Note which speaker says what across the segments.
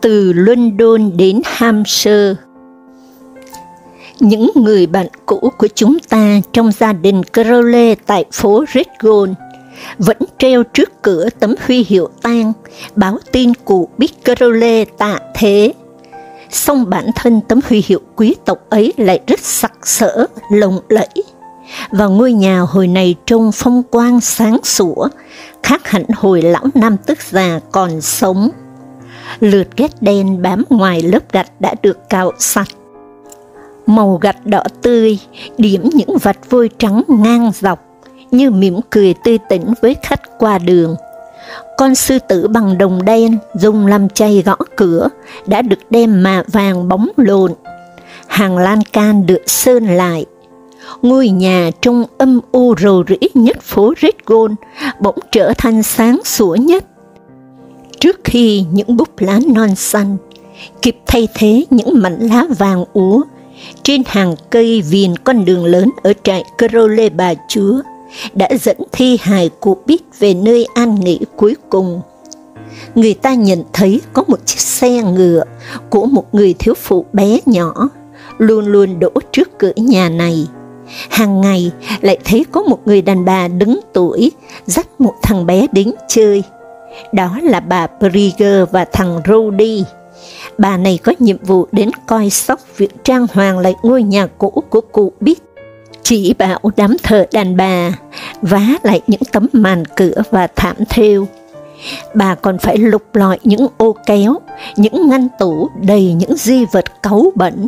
Speaker 1: từ London đến Hampshire Những người bạn cũ của chúng ta trong gia đình Crowley tại phố Redgold vẫn treo trước cửa tấm huy hiệu tang báo tin cụ biết Crowley tạ thế. Song bản thân tấm huy hiệu quý tộc ấy lại rất sặc sỡ, lộng lẫy và ngôi nhà hồi này trông phong quang sáng sủa, khác hẳn hồi lão nam tức già còn sống. Lượt ghét đen bám ngoài lớp gạch đã được cạo sạch. Màu gạch đỏ tươi, điểm những vạch vôi trắng ngang dọc, như mỉm cười tươi tỉnh với khách qua đường. Con sư tử bằng đồng đen dùng làm chay gõ cửa đã được đem mạ vàng bóng lộn. Hàng lan can được sơn lại, ngôi nhà trong âm u rầu rĩ nhất phố Red Gold bỗng trở thành sáng sủa nhất. Trước khi những búp lá non xanh, kịp thay thế những mảnh lá vàng úa trên hàng cây viền con đường lớn ở trại Crowley, Bà Chúa, đã dẫn thi hài của Bít về nơi an nghỉ cuối cùng. Người ta nhận thấy có một chiếc xe ngựa của một người thiếu phụ bé nhỏ luôn luôn đổ trước cửa nhà này hàng ngày lại thấy có một người đàn bà đứng tuổi dắt một thằng bé đến chơi. Đó là bà Brigger và thằng Rudy. Bà này có nhiệm vụ đến coi sóc việc trang hoàng lại ngôi nhà cũ của cụ Bít, chỉ bảo đám thợ đàn bà, vá lại những tấm màn cửa và thảm thêu. Bà còn phải lục lọi những ô kéo, những ngăn tủ đầy những di vật cáu bẩn,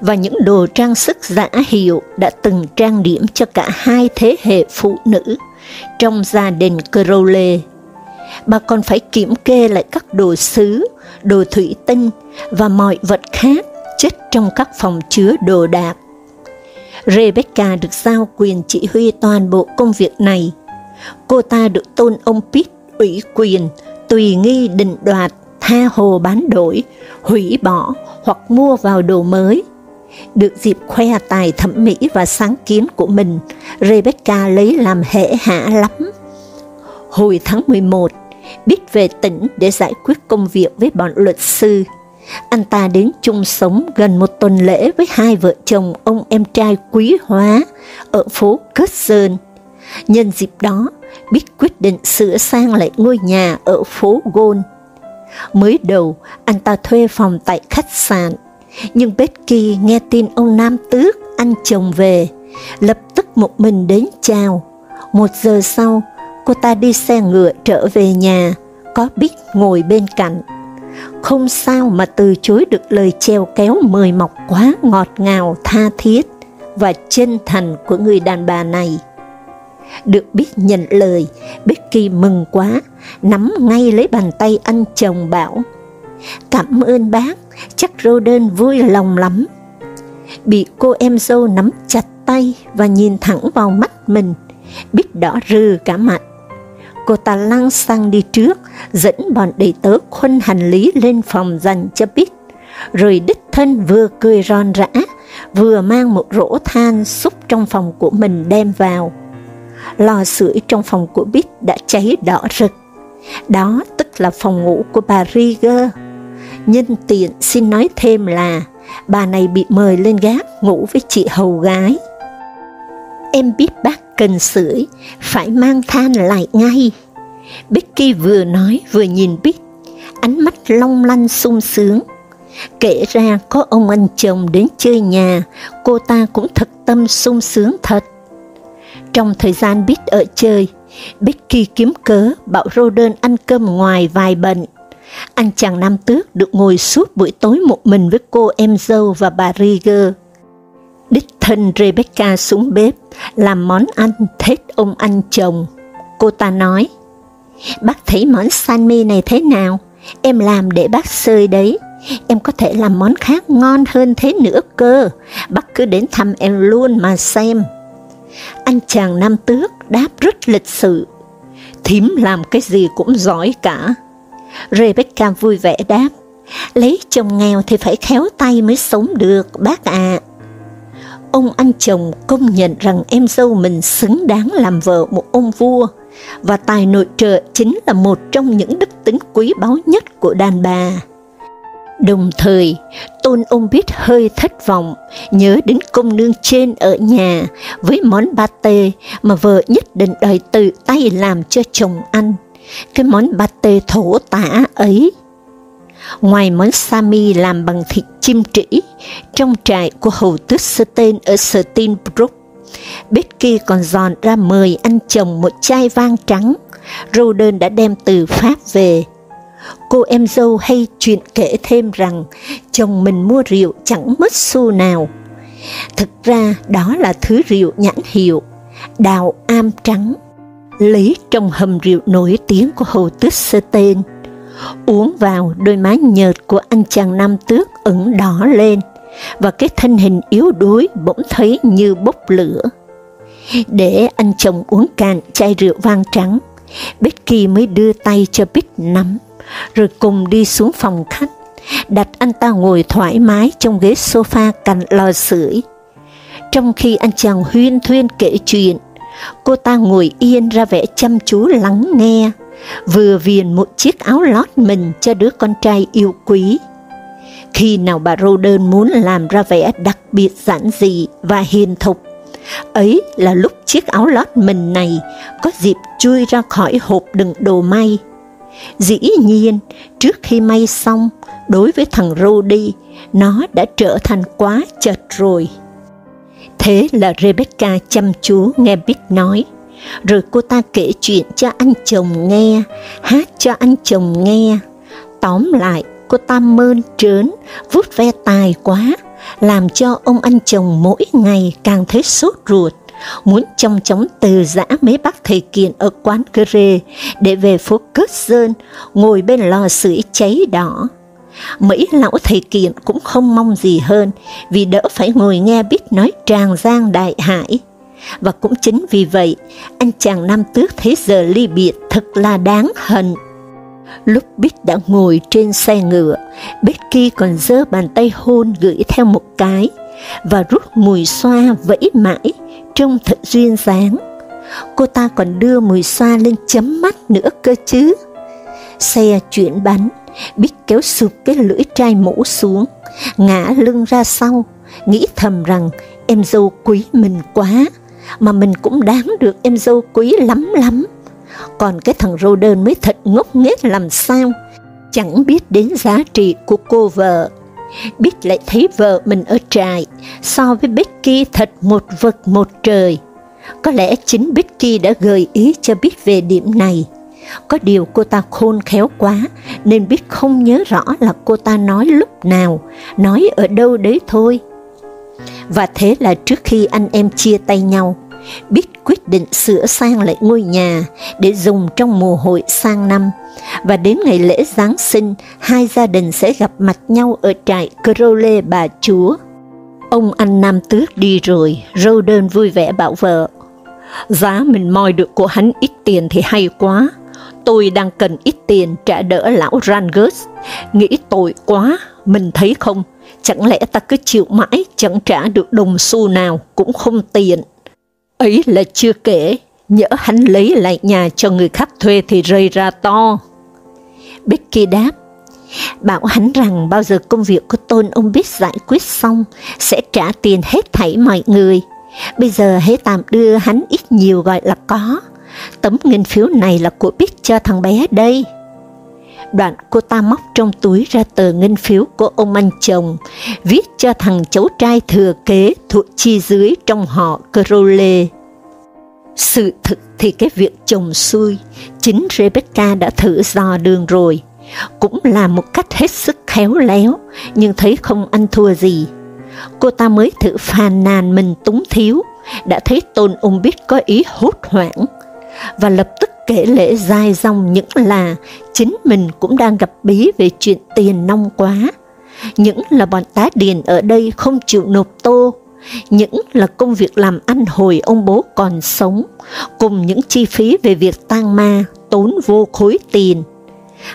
Speaker 1: và những đồ trang sức giả hiệu đã từng trang điểm cho cả hai thế hệ phụ nữ trong gia đình Crowley. Bà còn phải kiểm kê lại các đồ sứ, đồ thủy tinh và mọi vật khác chất trong các phòng chứa đồ đạc. Rebecca được giao quyền chỉ huy toàn bộ công việc này. Cô ta được tôn ông Pitt ủy quyền, tùy nghi định đoạt, tha hồ bán đổi, hủy bỏ hoặc mua vào đồ mới được dịp khoe tài thẩm mỹ và sáng kiến của mình, Rebecca lấy làm hễ hả lắm. Hồi tháng 11, biết về tỉnh để giải quyết công việc với bọn luật sư. Anh ta đến chung sống gần một tuần lễ với hai vợ chồng ông em trai quý hóa ở phố Curzon. Nhân dịp đó, biết quyết định sửa sang lại ngôi nhà ở phố Gôn. Mới đầu, anh ta thuê phòng tại khách sạn nhưng Becky nghe tin ông Nam Tước, anh chồng về, lập tức một mình đến chào. Một giờ sau, cô ta đi xe ngựa trở về nhà, có biết ngồi bên cạnh. Không sao mà từ chối được lời treo kéo mời mọc quá ngọt ngào, tha thiết và chân thành của người đàn bà này. Được biết nhận lời, Becky mừng quá, nắm ngay lấy bàn tay anh chồng bảo, Cảm ơn bác, chắc Roden vui lòng lắm. Bị cô em dâu nắm chặt tay và nhìn thẳng vào mắt mình, biết đỏ rừ cả mặt. Cô ta lăng xăng đi trước, dẫn bọn đầy tớ khuân hành lý lên phòng dành cho Bích, rồi đích thân vừa cười ron rã, vừa mang một rổ than xúc trong phòng của mình đem vào. Lò sưởi trong phòng của Bích đã cháy đỏ rực. Đó tức là phòng ngủ của bà Rieger. Nhân tiện xin nói thêm là bà này bị mời lên gác ngủ với chị hầu gái. Em biết bác cần sưởi, phải mang than lại ngay. Becky vừa nói vừa nhìn Bích, ánh mắt long lanh sung sướng. Kể ra có ông anh chồng đến chơi nhà, cô ta cũng thật tâm sung sướng thật. Trong thời gian Bích ở chơi, Becky kiếm cớ bảo Roden ăn cơm ngoài vài bận anh chàng Nam Tước được ngồi suốt buổi tối một mình với cô em dâu và bà Rieger. Đích thân Rebecca xuống bếp, làm món ăn thết ông anh chồng. Cô ta nói, bác thấy món salmi này thế nào? Em làm để bác sơi đấy. em có thể làm món khác ngon hơn thế nữa cơ, bác cứ đến thăm em luôn mà xem. Anh chàng nam tước đáp rất lịch sự, thím làm cái gì cũng giỏi cả. Rebecca vui vẻ đáp, lấy chồng nghèo thì phải khéo tay mới sống được, bác ạ. À. Ông anh chồng công nhận rằng em dâu mình xứng đáng làm vợ một ông vua, và tài nội trợ chính là một trong những đức tính quý báu nhất của đàn bà. Đồng thời, tôn ông biết hơi thất vọng, nhớ đến công nương trên ở nhà với món ba tê mà vợ nhất định đòi tự tay làm cho chồng ăn, cái món ba tê thổ tả ấy. Ngoài món sami làm bằng thịt chim trĩ, trong trại của hầu tước tên ở Steinbrook, Becky còn dọn ra mời anh chồng một chai vang trắng, Roden đã đem từ Pháp về, Cô em dâu hay chuyện kể thêm rằng chồng mình mua rượu chẳng mất xu nào. Thực ra đó là thứ rượu nhãn hiệu, đào am trắng, lấy trong hầm rượu nổi tiếng của Hồ Tước Sơ Tên. Uống vào đôi má nhợt của anh chàng nam tước ửng đỏ lên, và cái thân hình yếu đuối bỗng thấy như bốc lửa. Để anh chồng uống cạn chai rượu vang trắng, Becky mới đưa tay cho Bích nắm rồi cùng đi xuống phòng khách, đặt anh ta ngồi thoải mái trong ghế sofa cạnh lò sưởi. Trong khi anh chàng huyên thuyên kể chuyện, cô ta ngồi yên ra vẻ chăm chú lắng nghe, vừa viền một chiếc áo lót mình cho đứa con trai yêu quý. Khi nào bà Roden muốn làm ra vẻ đặc biệt giản dị và hiền thục, ấy là lúc chiếc áo lót mình này có dịp chui ra khỏi hộp đựng đồ may. Dĩ nhiên, trước khi may xong, đối với thằng Rudy, nó đã trở thành quá chật rồi. Thế là Rebecca chăm chú nghe Bích nói, rồi cô ta kể chuyện cho anh chồng nghe, hát cho anh chồng nghe. Tóm lại, cô ta mơn trớn, vút ve tài quá, làm cho ông anh chồng mỗi ngày càng thấy sốt ruột muốn trong chóng từ giã mấy bác thầy kiện ở quán cơ rê để về phố Cớt Sơn, ngồi bên lò sưởi cháy đỏ. Mấy lão thầy kiện cũng không mong gì hơn, vì đỡ phải ngồi nghe biết nói tràng giang đại hải. Và cũng chính vì vậy, anh chàng nam tước thấy giờ ly biệt thật là đáng hận. Lúc Bích đã ngồi trên xe ngựa, Becky còn giơ bàn tay hôn gửi theo một cái, và rút mùi xoa vẫy mãi, trông thật duyên dáng. Cô ta còn đưa mùi xoa lên chấm mắt nữa cơ chứ. Xe chuyển bánh, Bích kéo sụp cái lưỡi trai mũ xuống, ngã lưng ra sau, nghĩ thầm rằng em dâu quý mình quá, mà mình cũng đáng được em dâu quý lắm lắm. Còn cái thằng rô đơn mới thật ngốc nghếch làm sao, chẳng biết đến giá trị của cô vợ. Bích lại thấy vợ mình ở trại, so với Becky thật một vực một trời. Có lẽ chính Becky đã gợi ý cho Bích về điểm này. Có điều cô ta khôn khéo quá, nên Bích không nhớ rõ là cô ta nói lúc nào, nói ở đâu đấy thôi. Và thế là trước khi anh em chia tay nhau, Bích quyết định sửa sang lại ngôi nhà để dùng trong mùa hội sang năm, và đến ngày lễ Giáng sinh, hai gia đình sẽ gặp mặt nhau ở trại Crowley bà chúa. Ông anh Nam Tước đi rồi, râu đơn vui vẻ bảo vợ, giá mình moi được của hắn ít tiền thì hay quá, tôi đang cần ít tiền trả đỡ lão Rangers. Nghĩ tội quá, mình thấy không, chẳng lẽ ta cứ chịu mãi, chẳng trả được đồng xu nào, cũng không tiền. Ấy là chưa kể, nhỡ hắn lấy lại nhà cho người khác thuê thì rơi ra to. Becky đáp, bảo hắn rằng bao giờ công việc của tôn ông biết giải quyết xong, sẽ trả tiền hết thảy mọi người. Bây giờ hãy tạm đưa hắn ít nhiều gọi là có. Tấm nghìn phiếu này là của biết cho thằng bé đây. Đoạn cô ta móc trong túi ra tờ ngân phiếu của ông anh chồng, viết cho thằng cháu trai thừa kế thuộc chi dưới trong họ Crowley. Sự thực thì cái việc chồng xui, chính Rebecca đã thử dò đường rồi, cũng là một cách hết sức khéo léo, nhưng thấy không ăn thua gì. Cô ta mới thử phàn nàn mình túng thiếu, đã thấy tôn ông biết có ý hốt hoảng, và lập tức kể lễ dài dòng những là chính mình cũng đang gặp bí về chuyện tiền nông quá, những là bọn tá điền ở đây không chịu nộp tô, những là công việc làm ăn hồi ông bố còn sống, cùng những chi phí về việc tang ma tốn vô khối tiền.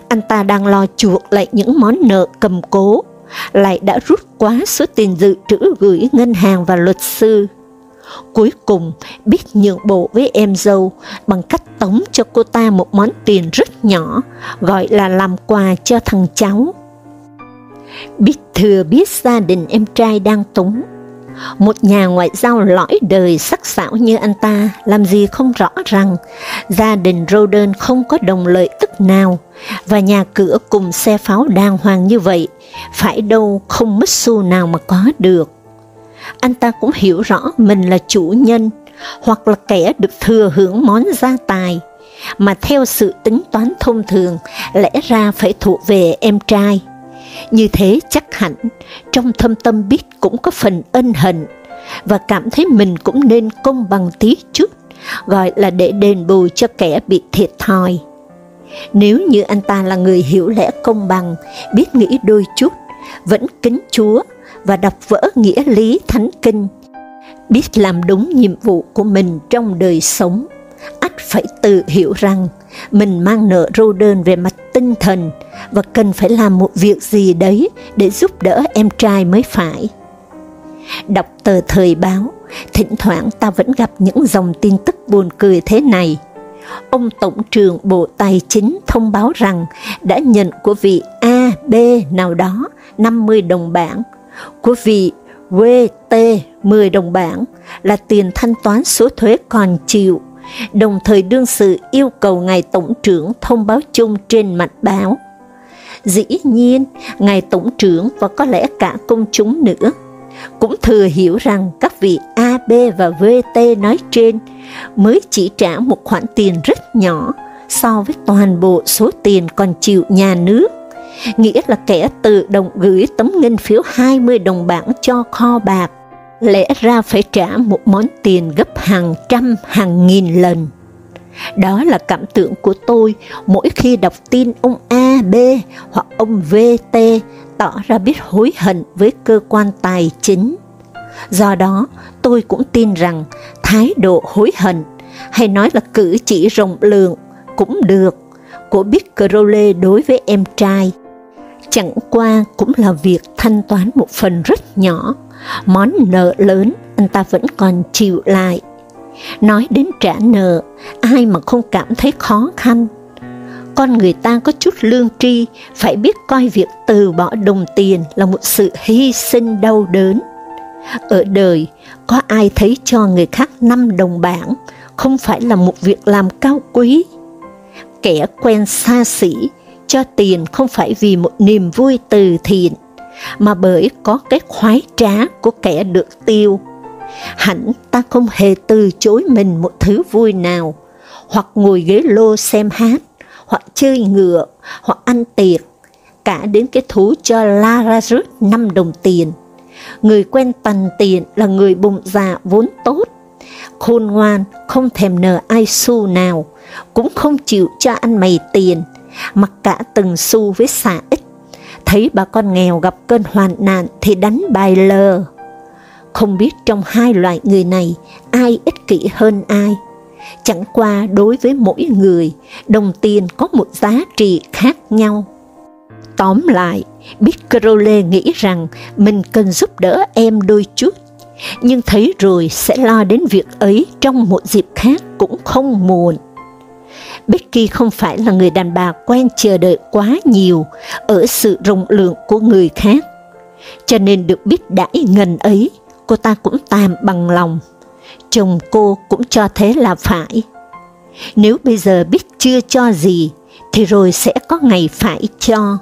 Speaker 1: Anh ta đang lo chuộc lại những món nợ cầm cố, lại đã rút quá số tiền dự trữ gửi ngân hàng và luật sư. Cuối cùng, biết nhượng bộ với em dâu bằng cách tống cho cô ta một món tiền rất nhỏ, gọi là làm quà cho thằng cháu. Biết thừa biết gia đình em trai đang túng, một nhà ngoại giao lõi đời sắc sảo như anh ta làm gì không rõ rằng gia đình Roden không có đồng lợi tức nào, và nhà cửa cùng xe pháo đàng hoàng như vậy, phải đâu không mất xu nào mà có được. Anh ta cũng hiểu rõ mình là chủ nhân, hoặc là kẻ được thừa hưởng món gia tài, mà theo sự tính toán thông thường, lẽ ra phải thuộc về em trai. Như thế chắc hẳn, trong thâm tâm biết cũng có phần ân hận, và cảm thấy mình cũng nên công bằng tí chút, gọi là để đền bù cho kẻ bị thiệt thòi. Nếu như anh ta là người hiểu lẽ công bằng, biết nghĩ đôi chút, vẫn kính Chúa và đập vỡ nghĩa lý thánh kinh, biết làm đúng nhiệm vụ của mình trong đời sống, ắt phải tự hiểu rằng mình mang nợ rô đơn về mặt tinh thần và cần phải làm một việc gì đấy để giúp đỡ em trai mới phải. Đọc tờ thời báo, thỉnh thoảng ta vẫn gặp những dòng tin tức buồn cười thế này. Ông Tổng trưởng Bộ Tài chính thông báo rằng đã nhận của vị A, B nào đó 50 đồng bảng, của vị VT 10 đồng bảng là tiền thanh toán số thuế còn chịu đồng thời đương sự yêu cầu Ngài Tổng trưởng thông báo chung trên mặt báo. Dĩ nhiên, Ngài Tổng trưởng và có lẽ cả công chúng nữa, cũng thừa hiểu rằng các vị AB và VT nói trên mới chỉ trả một khoản tiền rất nhỏ so với toàn bộ số tiền còn chịu nhà nước, nghĩa là kẻ tự động gửi tấm ngân phiếu 20 đồng bảng cho kho bạc lẽ ra phải trả một món tiền gấp hàng trăm, hàng nghìn lần. Đó là cảm tưởng của tôi mỗi khi đọc tin ông A, B hoặc ông VT tỏ ra biết hối hận với cơ quan tài chính. Do đó, tôi cũng tin rằng thái độ hối hận, hay nói là cử chỉ rộng lượng, cũng được, của biết Crowley đối với em trai. Chẳng qua cũng là việc thanh toán một phần rất nhỏ món nợ lớn anh ta vẫn còn chịu lại. Nói đến trả nợ, ai mà không cảm thấy khó khăn. Con người ta có chút lương tri, phải biết coi việc từ bỏ đồng tiền là một sự hy sinh đau đớn. Ở đời, có ai thấy cho người khác năm đồng bảng không phải là một việc làm cao quý. Kẻ quen xa xỉ, cho tiền không phải vì một niềm vui từ thiện, mà bởi có cái khoái trá của kẻ được tiêu. Hẳn ta không hề từ chối mình một thứ vui nào, hoặc ngồi ghế lô xem hát, hoặc chơi ngựa, hoặc ăn tiệc, cả đến cái thú cho Lazarus 5 đồng tiền. Người quen tần tiền là người bụng dạ vốn tốt, khôn ngoan, không thèm nợ ai xu nào, cũng không chịu cho ăn mày tiền, mặc cả từng xu với xả ích thấy bà con nghèo gặp cơn hoạn nạn thì đánh bài lờ. Không biết trong hai loại người này, ai ích kỷ hơn ai. Chẳng qua đối với mỗi người, đồng tiền có một giá trị khác nhau. Tóm lại, biết Crowley nghĩ rằng mình cần giúp đỡ em đôi chút, nhưng thấy rồi sẽ lo đến việc ấy trong một dịp khác cũng không muộn. Becky không phải là người đàn bà quen chờ đợi quá nhiều ở sự rộng lượng của người khác, cho nên được biết đãi ngần ấy, cô ta cũng tạm bằng lòng. Chồng cô cũng cho thế là phải. Nếu bây giờ biết chưa cho gì, thì rồi sẽ có ngày phải cho.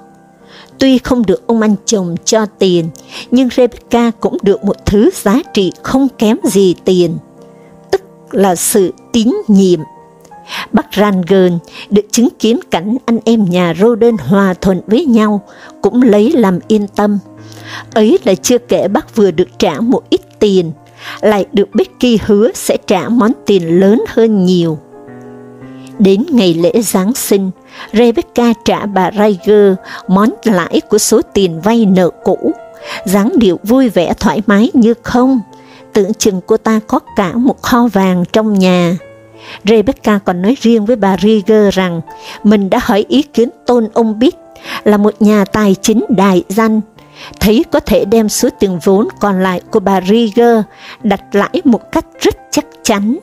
Speaker 1: Tuy không được ông anh chồng cho tiền, nhưng Rebecca cũng được một thứ giá trị không kém gì tiền, tức là sự tín nhiệm. Bác Rangen được chứng kiến cảnh anh em nhà Roden hòa thuận với nhau, cũng lấy làm yên tâm. Ấy là chưa kể bác vừa được trả một ít tiền, lại được Becky hứa sẽ trả món tiền lớn hơn nhiều. Đến ngày lễ Giáng sinh, Rebecca trả bà Riger món lãi của số tiền vay nợ cũ, dáng điệu vui vẻ thoải mái như không, tưởng chừng cô ta có cả một kho vàng trong nhà. Rebecca còn nói riêng với bà Rieger rằng mình đã hỏi ý kiến tôn ông Bít là một nhà tài chính đại danh, thấy có thể đem số tiền vốn còn lại của bà Rieger đặt lãi một cách rất chắc chắn.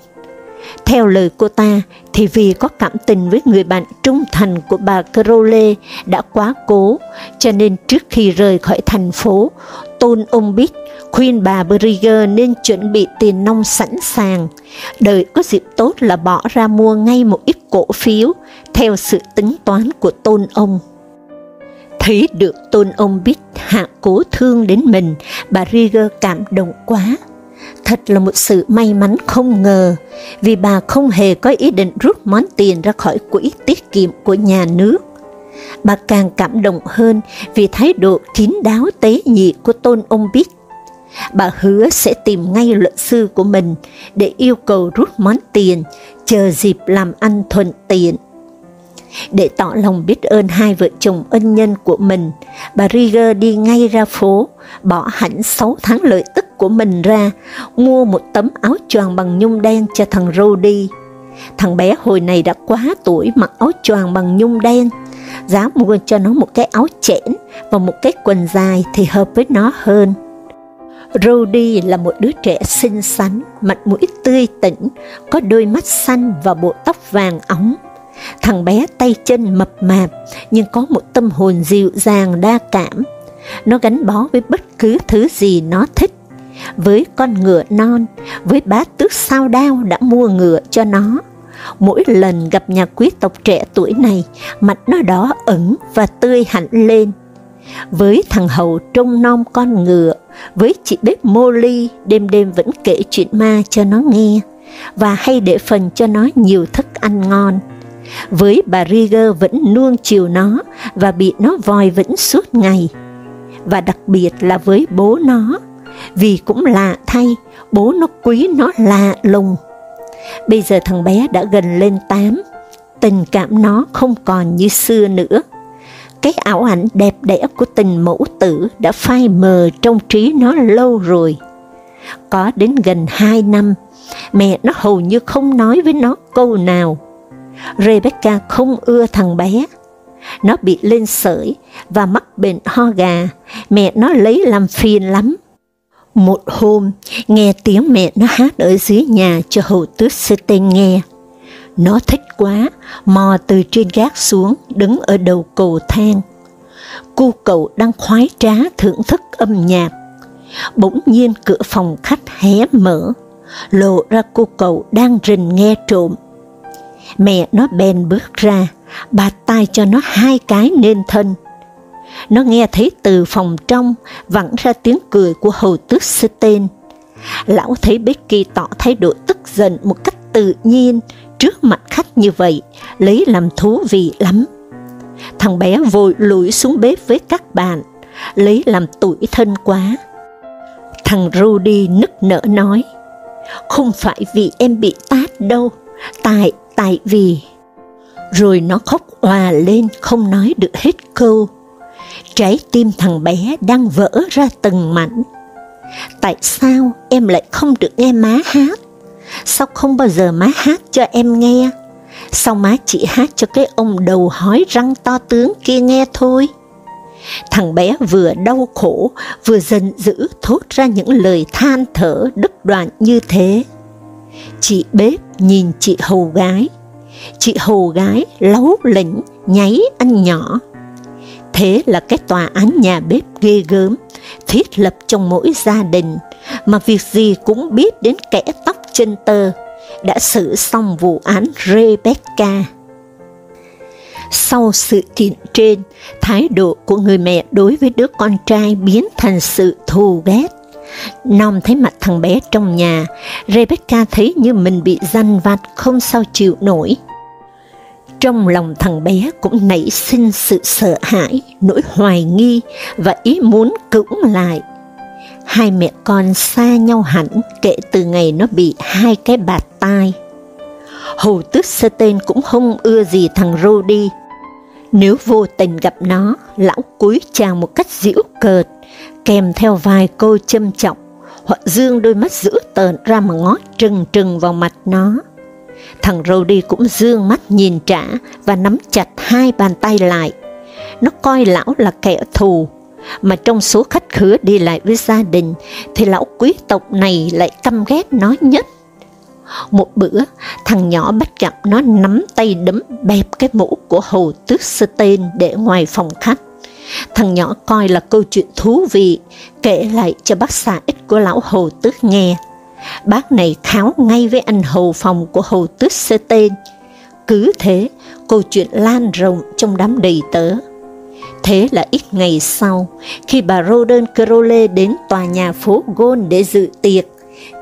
Speaker 1: Theo lời cô ta, thì vì có cảm tình với người bạn trung thành của bà Crowley đã quá cố, cho nên trước khi rời khỏi thành phố, tôn ông biết khuyên bà Brigger nên chuẩn bị tiền nông sẵn sàng, đợi có dịp tốt là bỏ ra mua ngay một ít cổ phiếu, theo sự tính toán của tôn ông. Thấy được tôn ông biết hạ cố thương đến mình, bà Rieger cảm động quá. Thật là một sự may mắn không ngờ, vì bà không hề có ý định rút món tiền ra khỏi quỹ tiết kiệm của nhà nước. Bà càng cảm động hơn vì thái độ kín đáo tế nhị của tôn ông biết bà hứa sẽ tìm ngay luật sư của mình để yêu cầu rút món tiền, chờ dịp làm ăn thuận tiện. Để tỏ lòng biết ơn hai vợ chồng ân nhân của mình, bà Rieger đi ngay ra phố, bỏ hẳn 6 tháng lợi tức của mình ra, mua một tấm áo choàng bằng nhung đen cho thằng Rody. Thằng bé hồi này đã quá tuổi mặc áo choàng bằng nhung đen, giá mua cho nó một cái áo chẽn và một cái quần dài thì hợp với nó hơn. Rudy là một đứa trẻ xinh xắn, mặt mũi tươi tỉnh, có đôi mắt xanh và bộ tóc vàng óng. Thằng bé tay chân mập mạp, nhưng có một tâm hồn dịu dàng đa cảm. Nó gắn bó với bất cứ thứ gì nó thích. Với con ngựa non, với bá tước sao đao đã mua ngựa cho nó. Mỗi lần gặp nhà quý tộc trẻ tuổi này, mặt nó đỏ ửng và tươi hẳn lên với thằng hầu trông nom con ngựa, với chị bếp Molly đêm đêm vẫn kể chuyện ma cho nó nghe, và hay để phần cho nó nhiều thức ăn ngon. Với bà Rieger vẫn nuông chiều nó và bị nó vòi vĩnh suốt ngày. Và đặc biệt là với bố nó, vì cũng lạ thay, bố nó quý nó lạ lùng. Bây giờ thằng bé đã gần lên tám, tình cảm nó không còn như xưa nữa cái ảo ảnh đẹp đẽ của tình mẫu tử đã phai mờ trong trí nó lâu rồi. Có đến gần hai năm, mẹ nó hầu như không nói với nó câu nào. Rebecca không ưa thằng bé. Nó bị lên sởi và mắc bệnh ho gà, mẹ nó lấy làm phiền lắm. Một hôm, nghe tiếng mẹ nó hát ở dưới nhà cho hầu tước sư tên nghe. Nó thích quá, mò từ trên gác xuống, đứng ở đầu cầu thang. Cô cậu đang khoái trá thưởng thức âm nhạc. Bỗng nhiên cửa phòng khách hé mở, lộ ra cô cậu đang rình nghe trộm. Mẹ nó bèn bước ra, bạt tay cho nó hai cái nên thân. Nó nghe thấy từ phòng trong vẳng ra tiếng cười của hầu tước sư tên. Lão thấy Becky tỏ thái độ tức giận một cách tự nhiên, trước mặt khách như vậy, lấy làm thú vị lắm. Thằng bé vội lủi xuống bếp với các bạn, lấy làm tủi thân quá. Thằng Rudy nức nở nói, không phải vì em bị tát đâu, tại, tại vì... Rồi nó khóc òa lên không nói được hết câu. Trái tim thằng bé đang vỡ ra từng mảnh. Tại sao em lại không được nghe má hát? Sao không bao giờ má hát cho em nghe? Sao má chỉ hát cho cái ông đầu hói răng to tướng kia nghe thôi? Thằng bé vừa đau khổ, vừa giận dữ thốt ra những lời than thở đứt đoạn như thế. Chị bếp nhìn chị hầu gái, chị hầu gái lấu lĩnh nháy anh nhỏ. Thế là cái tòa án nhà bếp ghê gớm, thiết lập trong mỗi gia đình, mà việc gì cũng biết đến kẻ tóc chân tơ, đã xử xong vụ án Rebecca. Sau sự kiện trên, thái độ của người mẹ đối với đứa con trai biến thành sự thù ghét. Nom thấy mặt thằng bé trong nhà, Rebecca thấy như mình bị danh vặt không sao chịu nổi. Trong lòng thằng bé cũng nảy sinh sự sợ hãi, nỗi hoài nghi và ý muốn cưỡng lại Hai mẹ con xa nhau hẳn kể từ ngày nó bị hai cái bạt tai. Hầu tước sơ tên cũng không ưa gì thằng Rody. Nếu vô tình gặp nó, lão cúi chào một cách giễu cợt, kèm theo vài câu châm trọng, hoặc dương đôi mắt dữ tợn ra mà ngó trừng trừng vào mặt nó. Thằng Rody cũng dương mắt nhìn trả và nắm chặt hai bàn tay lại. Nó coi lão là kẻ thù, mà trong số khách khứa đi lại với gia đình thì lão quý tộc này lại căm ghét nó nhất. Một bữa, thằng nhỏ bắt gặp nó nắm tay đấm bẹp cái mũ của hầu tước sơ tên để ngoài phòng khách. Thằng nhỏ coi là câu chuyện thú vị, kể lại cho bác xã ít của lão hầu tước nghe. Bác này kháo ngay với anh hầu phòng của hầu tước sơ tên. Cứ thế, câu chuyện lan rộng trong đám đầy tớ. Thế là ít ngày sau, khi bà Roden Crowley đến tòa nhà phố Gôn để dự tiệc,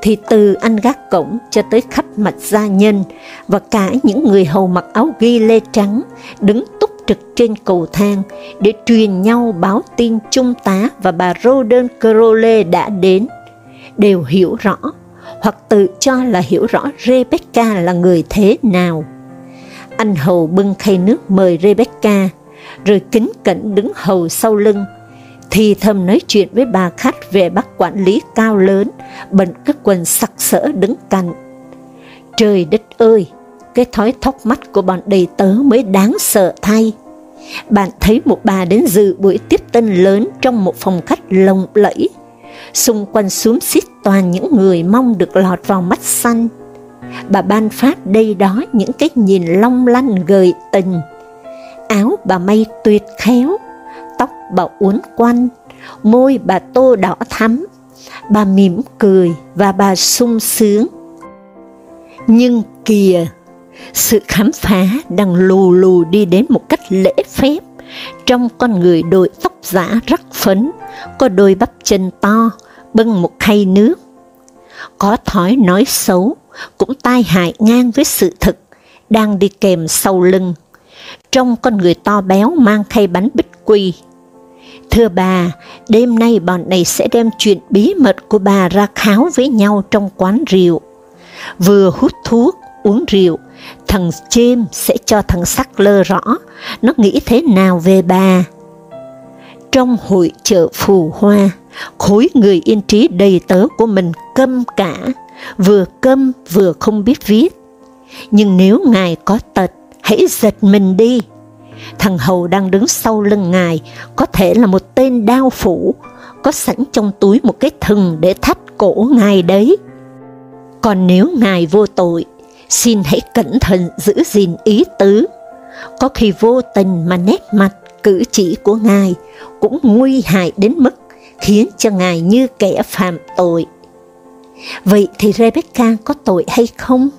Speaker 1: thì từ ăn gác cổng cho tới khắp mặt gia nhân và cả những người hầu mặc áo ghi lê trắng đứng túc trực trên cầu thang để truyền nhau báo tin trung tá và bà Roden Crowley đã đến, đều hiểu rõ hoặc tự cho là hiểu rõ Rebecca là người thế nào. Anh hầu bưng khay nước mời Rebecca, rồi kính cẩn đứng hầu sau lưng, thì thầm nói chuyện với bà khách về bác quản lý cao lớn, bận các quần sặc sỡ đứng cạnh. Trời đất ơi, cái thói thóc mắt của bọn đầy tớ mới đáng sợ thay. Bạn thấy một bà đến dự buổi tiếp tân lớn trong một phòng khách lồng lẫy, xung quanh xúm xít toàn những người mong được lọt vào mắt xanh. Bà ban phát đây đó những cái nhìn long lanh gợi tình, áo bà may tuyệt khéo, tóc bà uốn quanh, môi bà tô đỏ thắm, bà mỉm cười và bà sung sướng. Nhưng kìa, sự khám phá đang lù lù đi đến một cách lễ phép, trong con người đội tóc giả rắc phấn, có đôi bắp chân to, bưng một khay nước. Có thói nói xấu, cũng tai hại ngang với sự thực, đang đi kèm sau lưng trong con người to béo mang khay bánh bích quy. Thưa bà, đêm nay bọn này sẽ đem chuyện bí mật của bà ra kháo với nhau trong quán rượu. Vừa hút thuốc, uống rượu, thằng James sẽ cho thằng sắc lơ rõ, nó nghĩ thế nào về bà. Trong hội chợ phù hoa, khối người yên trí đầy tớ của mình câm cả, vừa câm vừa không biết viết. Nhưng nếu ngài có tật, hãy giật mình đi. Thằng Hầu đang đứng sau lưng ngài, có thể là một tên đao phủ, có sẵn trong túi một cái thừng để thắt cổ ngài đấy. Còn nếu ngài vô tội, xin hãy cẩn thận giữ gìn ý tứ. Có khi vô tình mà nét mặt, cử chỉ của ngài cũng nguy hại đến mức khiến cho ngài như kẻ phạm tội. Vậy thì Rebecca có tội hay không?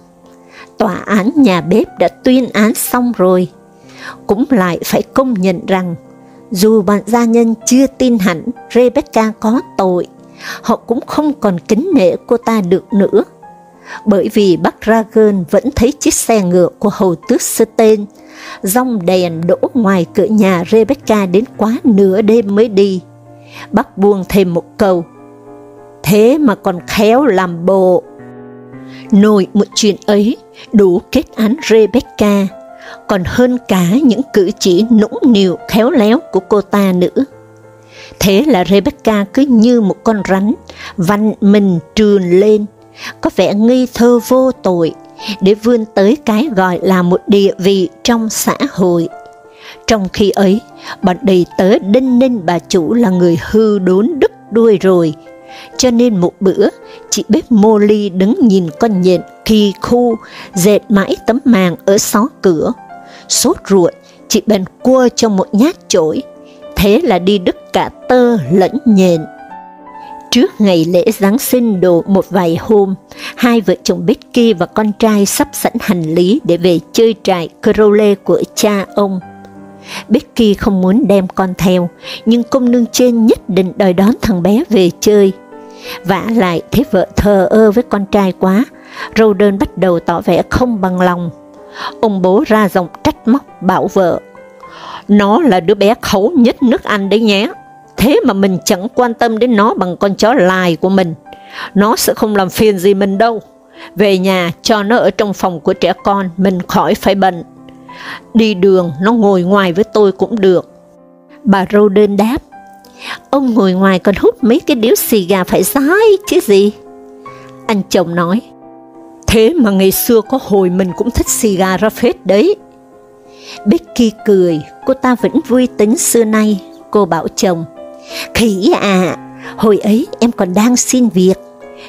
Speaker 1: tòa án nhà bếp đã tuyên án xong rồi. Cũng lại phải công nhận rằng, dù bạn gia nhân chưa tin hẳn Rebecca có tội, họ cũng không còn kính nể cô ta được nữa. Bởi vì bác Dragon vẫn thấy chiếc xe ngựa của hầu tước sơ tên, rong đèn đổ ngoài cửa nhà Rebecca đến quá nửa đêm mới đi. Bác buông thêm một câu, thế mà còn khéo làm bộ. Nội một chuyện ấy đủ kết án Rebecca, còn hơn cả những cử chỉ nũng nịu khéo léo của cô ta nữa. Thế là Rebecca cứ như một con rắn, vặn mình trườn lên, có vẻ ngây thơ vô tội, để vươn tới cái gọi là một địa vị trong xã hội. Trong khi ấy, bọn đầy tớ đinh ninh bà chủ là người hư đốn đứt đuôi rồi, cho nên một bữa, chị bếp Molly đứng nhìn con nhện kỳ khu dệt mãi tấm màng ở xó cửa. Sốt ruột, chị bèn cua cho một nhát chổi, thế là đi đứt cả tơ lẫn nhện. Trước ngày lễ Giáng sinh độ một vài hôm, hai vợ chồng Becky và con trai sắp sẵn hành lý để về chơi trại Crowley của cha ông. Becky không muốn đem con theo, nhưng công nương trên nhất định đòi đón thằng bé về chơi vả lại thấy vợ thờ ơ với con trai quá, râu đơn bắt đầu tỏ vẻ không bằng lòng. Ông bố ra giọng trách móc bảo vợ, nó là đứa bé khẩu nhất nước Anh đấy nhé, thế mà mình chẳng quan tâm đến nó bằng con chó lai của mình, nó sẽ không làm phiền gì mình đâu, về nhà cho nó ở trong phòng của trẻ con, mình khỏi phải bệnh. Đi đường, nó ngồi ngoài với tôi cũng được. Bà Roden đáp, ông ngồi ngoài còn hút mấy cái điếu xì gà phải dái chứ gì. Anh chồng nói, thế mà ngày xưa có hồi mình cũng thích xì gà ra phết đấy. Becky cười, cô ta vẫn vui tính xưa nay, cô bảo chồng, khỉ à, hồi ấy em còn đang xin việc,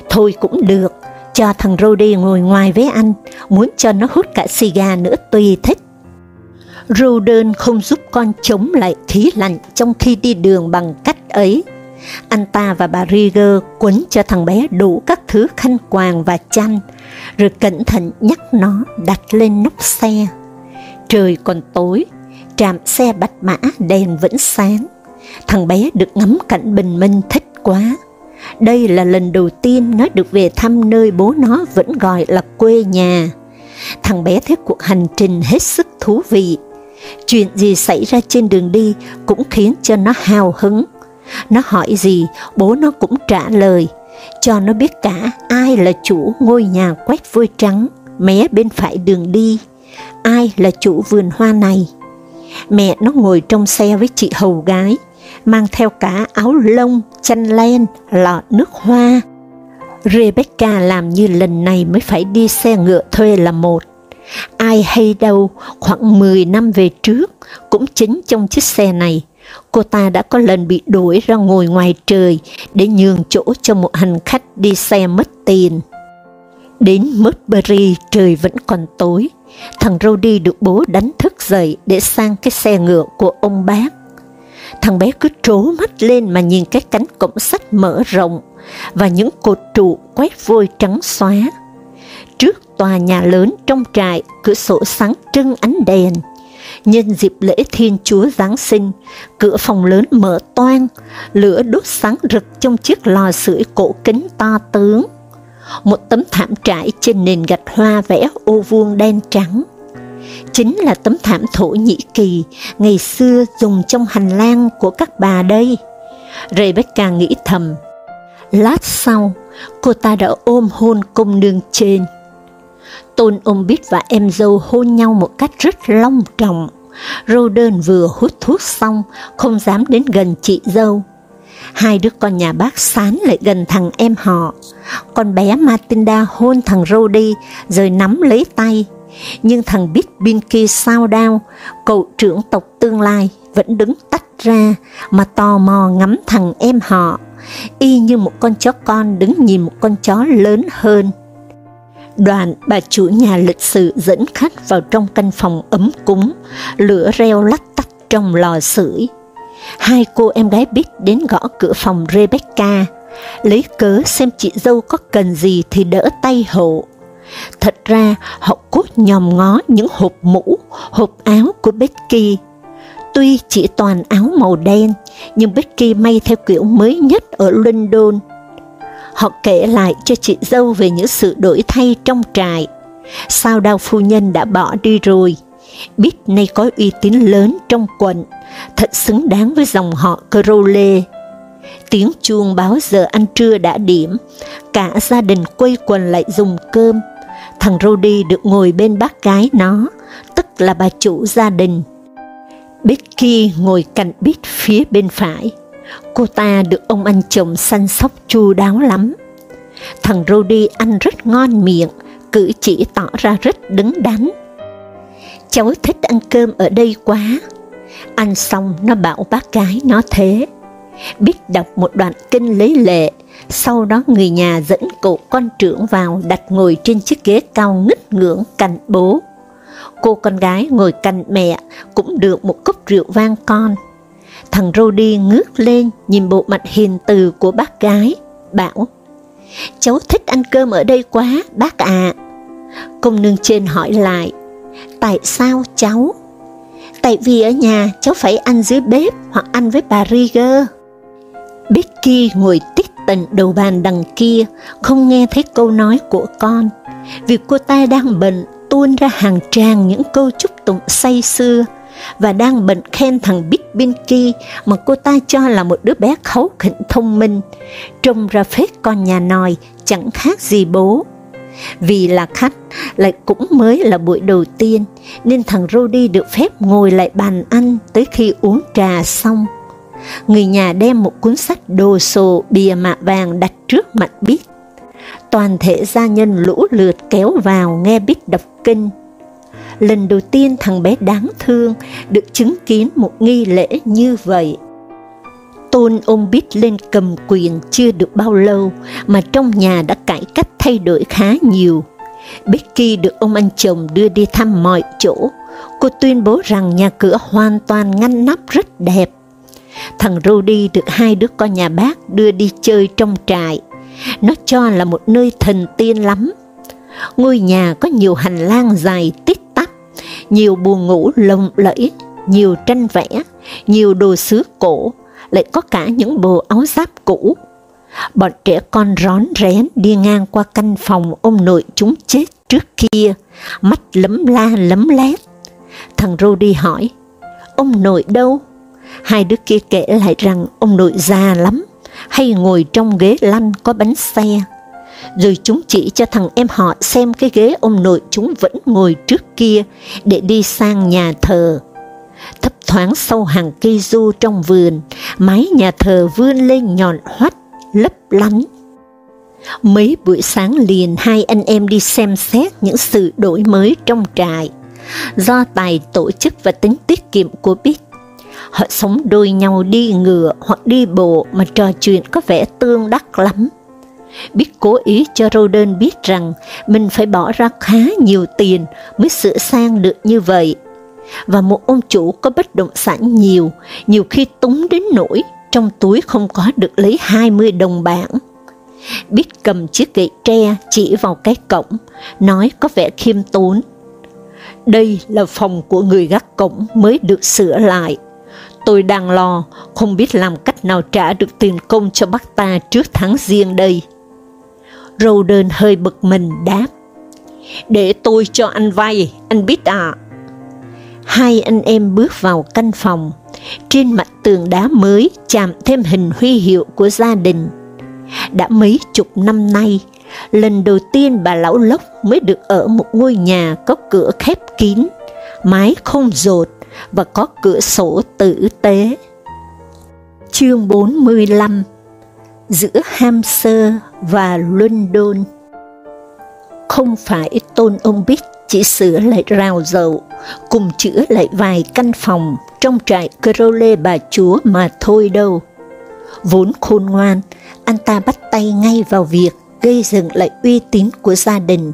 Speaker 1: thôi cũng được, cho thằng Rudy ngồi ngoài với anh, muốn cho nó hút cả xì gà nữa tùy thích. Roden không giúp con chống lại khí lạnh trong khi đi đường bằng cách ấy. Anh ta và bà Rieger quấn cho thằng bé đủ các thứ khăn quàng và chăn, rồi cẩn thận nhắc nó đặt lên nóc xe. Trời còn tối, trạm xe bạch mã đèn vẫn sáng. Thằng bé được ngắm cảnh bình minh thích quá. Đây là lần đầu tiên nó được về thăm nơi bố nó vẫn gọi là quê nhà. Thằng bé thấy cuộc hành trình hết sức thú vị. Chuyện gì xảy ra trên đường đi cũng khiến cho nó hào hứng. Nó hỏi gì, bố nó cũng trả lời, cho nó biết cả ai là chủ ngôi nhà quét vôi trắng, mé bên phải đường đi, ai là chủ vườn hoa này. Mẹ nó ngồi trong xe với chị hầu gái, mang theo cả áo lông, chăn len, lọ nước hoa. Rebecca làm như lần này mới phải đi xe ngựa thuê là một. Ai hay đâu, khoảng 10 năm về trước, cũng chính trong chiếc xe này, cô ta đã có lần bị đuổi ra ngồi ngoài trời để nhường chỗ cho một hành khách đi xe mất tiền. Đến Mudbury trời vẫn còn tối, thằng Rody được bố đánh thức dậy để sang cái xe ngựa của ông bác. Thằng bé cứ trố mắt lên mà nhìn cái cánh cổng sắt mở rộng và những cột trụ quét vôi trắng xóa. Trước tòa nhà lớn trong trại, cửa sổ sáng trưng ánh đèn. Nhân dịp lễ Thiên Chúa Giáng sinh, cửa phòng lớn mở toang, lửa đốt sáng rực trong chiếc lò sưởi cổ kính to tướng. Một tấm thảm trải trên nền gạch hoa vẽ ô vuông đen trắng chính là tấm thảm Thổ Nhĩ Kỳ ngày xưa dùng trong hành lang của các bà đây. Rebecca nghĩ thầm. Lát sau, cô ta đã ôm hôn công nương trên. Tôn ôm biết và em dâu hôn nhau một cách rất long trọng. Roden vừa hút thuốc xong, không dám đến gần chị dâu. Hai đứa con nhà bác sán lại gần thằng em họ. Con bé Matilda hôn thằng Rody rồi nắm lấy tay, nhưng thằng biết Binky sao đau, cậu trưởng tộc tương lai vẫn đứng tách ra mà tò mò ngắm thằng em họ, y như một con chó con đứng nhìn một con chó lớn hơn. Đoàn bà chủ nhà lịch sự dẫn khách vào trong căn phòng ấm cúng, lửa reo lách tách trong lò sưởi. Hai cô em gái biết đến gõ cửa phòng Rebecca, lấy cớ xem chị dâu có cần gì thì đỡ tay hộ. Thật ra họ cốt nhòm ngó những hộp mũ, hộp áo của Becky. Tuy chỉ toàn áo màu đen, nhưng Becky may theo kiểu mới nhất ở London. Họ kể lại cho chị dâu về những sự đổi thay trong trại. Sao đau phu nhân đã bỏ đi rồi, biết nay có uy tín lớn trong quận, thật xứng đáng với dòng họ Crowley. Tiếng chuông báo giờ ăn trưa đã điểm, cả gia đình quây quần lại dùng cơm, thằng Rudy được ngồi bên bác gái nó, tức là bà chủ gia đình. Becky ngồi cạnh Bít phía bên phải. Cô ta được ông anh chồng săn sóc chu đáo lắm. Thằng Rudy ăn rất ngon miệng, cử chỉ tỏ ra rất đứng đắn. Cháu thích ăn cơm ở đây quá. Ăn xong nó bảo bác gái nó thế. Biết đọc một đoạn kinh lấy lệ, sau đó người nhà dẫn cậu con trưởng vào đặt ngồi trên chiếc ghế cao ngất ngưỡng cạnh bố. Cô con gái ngồi cạnh mẹ cũng được một cốc rượu vang con. Thằng Rody ngước lên nhìn bộ mặt hiền từ của bác gái, bảo, Cháu thích ăn cơm ở đây quá, bác ạ. À. Công nương trên hỏi lại, Tại sao cháu? Tại vì ở nhà cháu phải ăn dưới bếp hoặc ăn với bà Rieger. Becky ngồi tận đầu bàn đằng kia, không nghe thấy câu nói của con, vì cô ta đang bận tuôn ra hàng tràng những câu chúc tụng say xưa, và đang bận khen thằng Bích Binky mà cô ta cho là một đứa bé kháu khỉnh thông minh, trông ra phết con nhà nòi, chẳng khác gì bố. Vì là khách, lại cũng mới là buổi đầu tiên, nên thằng Rudy được phép ngồi lại bàn ăn tới khi uống trà xong. Người nhà đem một cuốn sách đồ sộ bìa mạ vàng đặt trước mặt Bít. Toàn thể gia nhân lũ lượt kéo vào nghe Bít đọc kinh. Lần đầu tiên thằng bé đáng thương được chứng kiến một nghi lễ như vậy tôn ôm Bít lên cầm quyền chưa được bao lâu, mà trong nhà đã cải cách thay đổi khá nhiều. Becky được ông anh chồng đưa đi thăm mọi chỗ. Cô tuyên bố rằng nhà cửa hoàn toàn ngăn nắp rất đẹp. Thằng Rudy được hai đứa con nhà bác đưa đi chơi trong trại. Nó cho là một nơi thần tiên lắm. Ngôi nhà có nhiều hành lang dài tít tắp, nhiều buồng ngủ lồng lẫy, nhiều tranh vẽ, nhiều đồ sứ cổ, lại có cả những bộ áo giáp cũ. Bọn trẻ con rón rén đi ngang qua căn phòng ông nội chúng chết trước kia, mắt lấm la lấm lét. Thằng Rudy hỏi, ông nội đâu? Hai đứa kia kể lại rằng ông nội già lắm, hay ngồi trong ghế lăn có bánh xe. Rồi chúng chỉ cho thằng em họ xem cái ghế ông nội chúng vẫn ngồi trước kia để đi sang nhà thờ thấp thoáng sau hàng cây du trong vườn, mái nhà thờ vươn lên nhọn hoắt, lấp lánh. Mấy buổi sáng liền hai anh em đi xem xét những sự đổi mới trong trại, do tài tổ chức và tính tiết kiệm của Bích. Họ sống đôi nhau đi ngựa hoặc đi bộ mà trò chuyện có vẻ tương đắc lắm. Biết cố ý cho Roden biết rằng mình phải bỏ ra khá nhiều tiền mới sửa sang được như vậy, và một ông chủ có bất động sản nhiều, nhiều khi túng đến nỗi trong túi không có được lấy 20 đồng bảng. Biết cầm chiếc gậy tre chỉ vào cái cổng, nói có vẻ khiêm tốn. Đây là phòng của người gác cổng mới được sửa lại. Tôi đang lo, không biết làm cách nào trả được tiền công cho bác ta trước tháng riêng đây. Roden hơi bực mình đáp. Để tôi cho anh vay, anh biết à. Hai anh em bước vào căn phòng, trên mặt tường đá mới chạm thêm hình huy hiệu của gia đình. Đã mấy chục năm nay, lần đầu tiên bà Lão Lốc mới được ở một ngôi nhà có cửa khép kín, mái không rột và có cửa sổ tử tế. Chương 45 Giữa Hampshire và London Không phải tôn ông Bích chỉ sửa lại rào dầu cùng chữa lại vài căn phòng trong trại Crowley bà chúa mà thôi đâu. Vốn khôn ngoan, anh ta bắt tay ngay vào việc gây dựng lại uy tín của gia đình,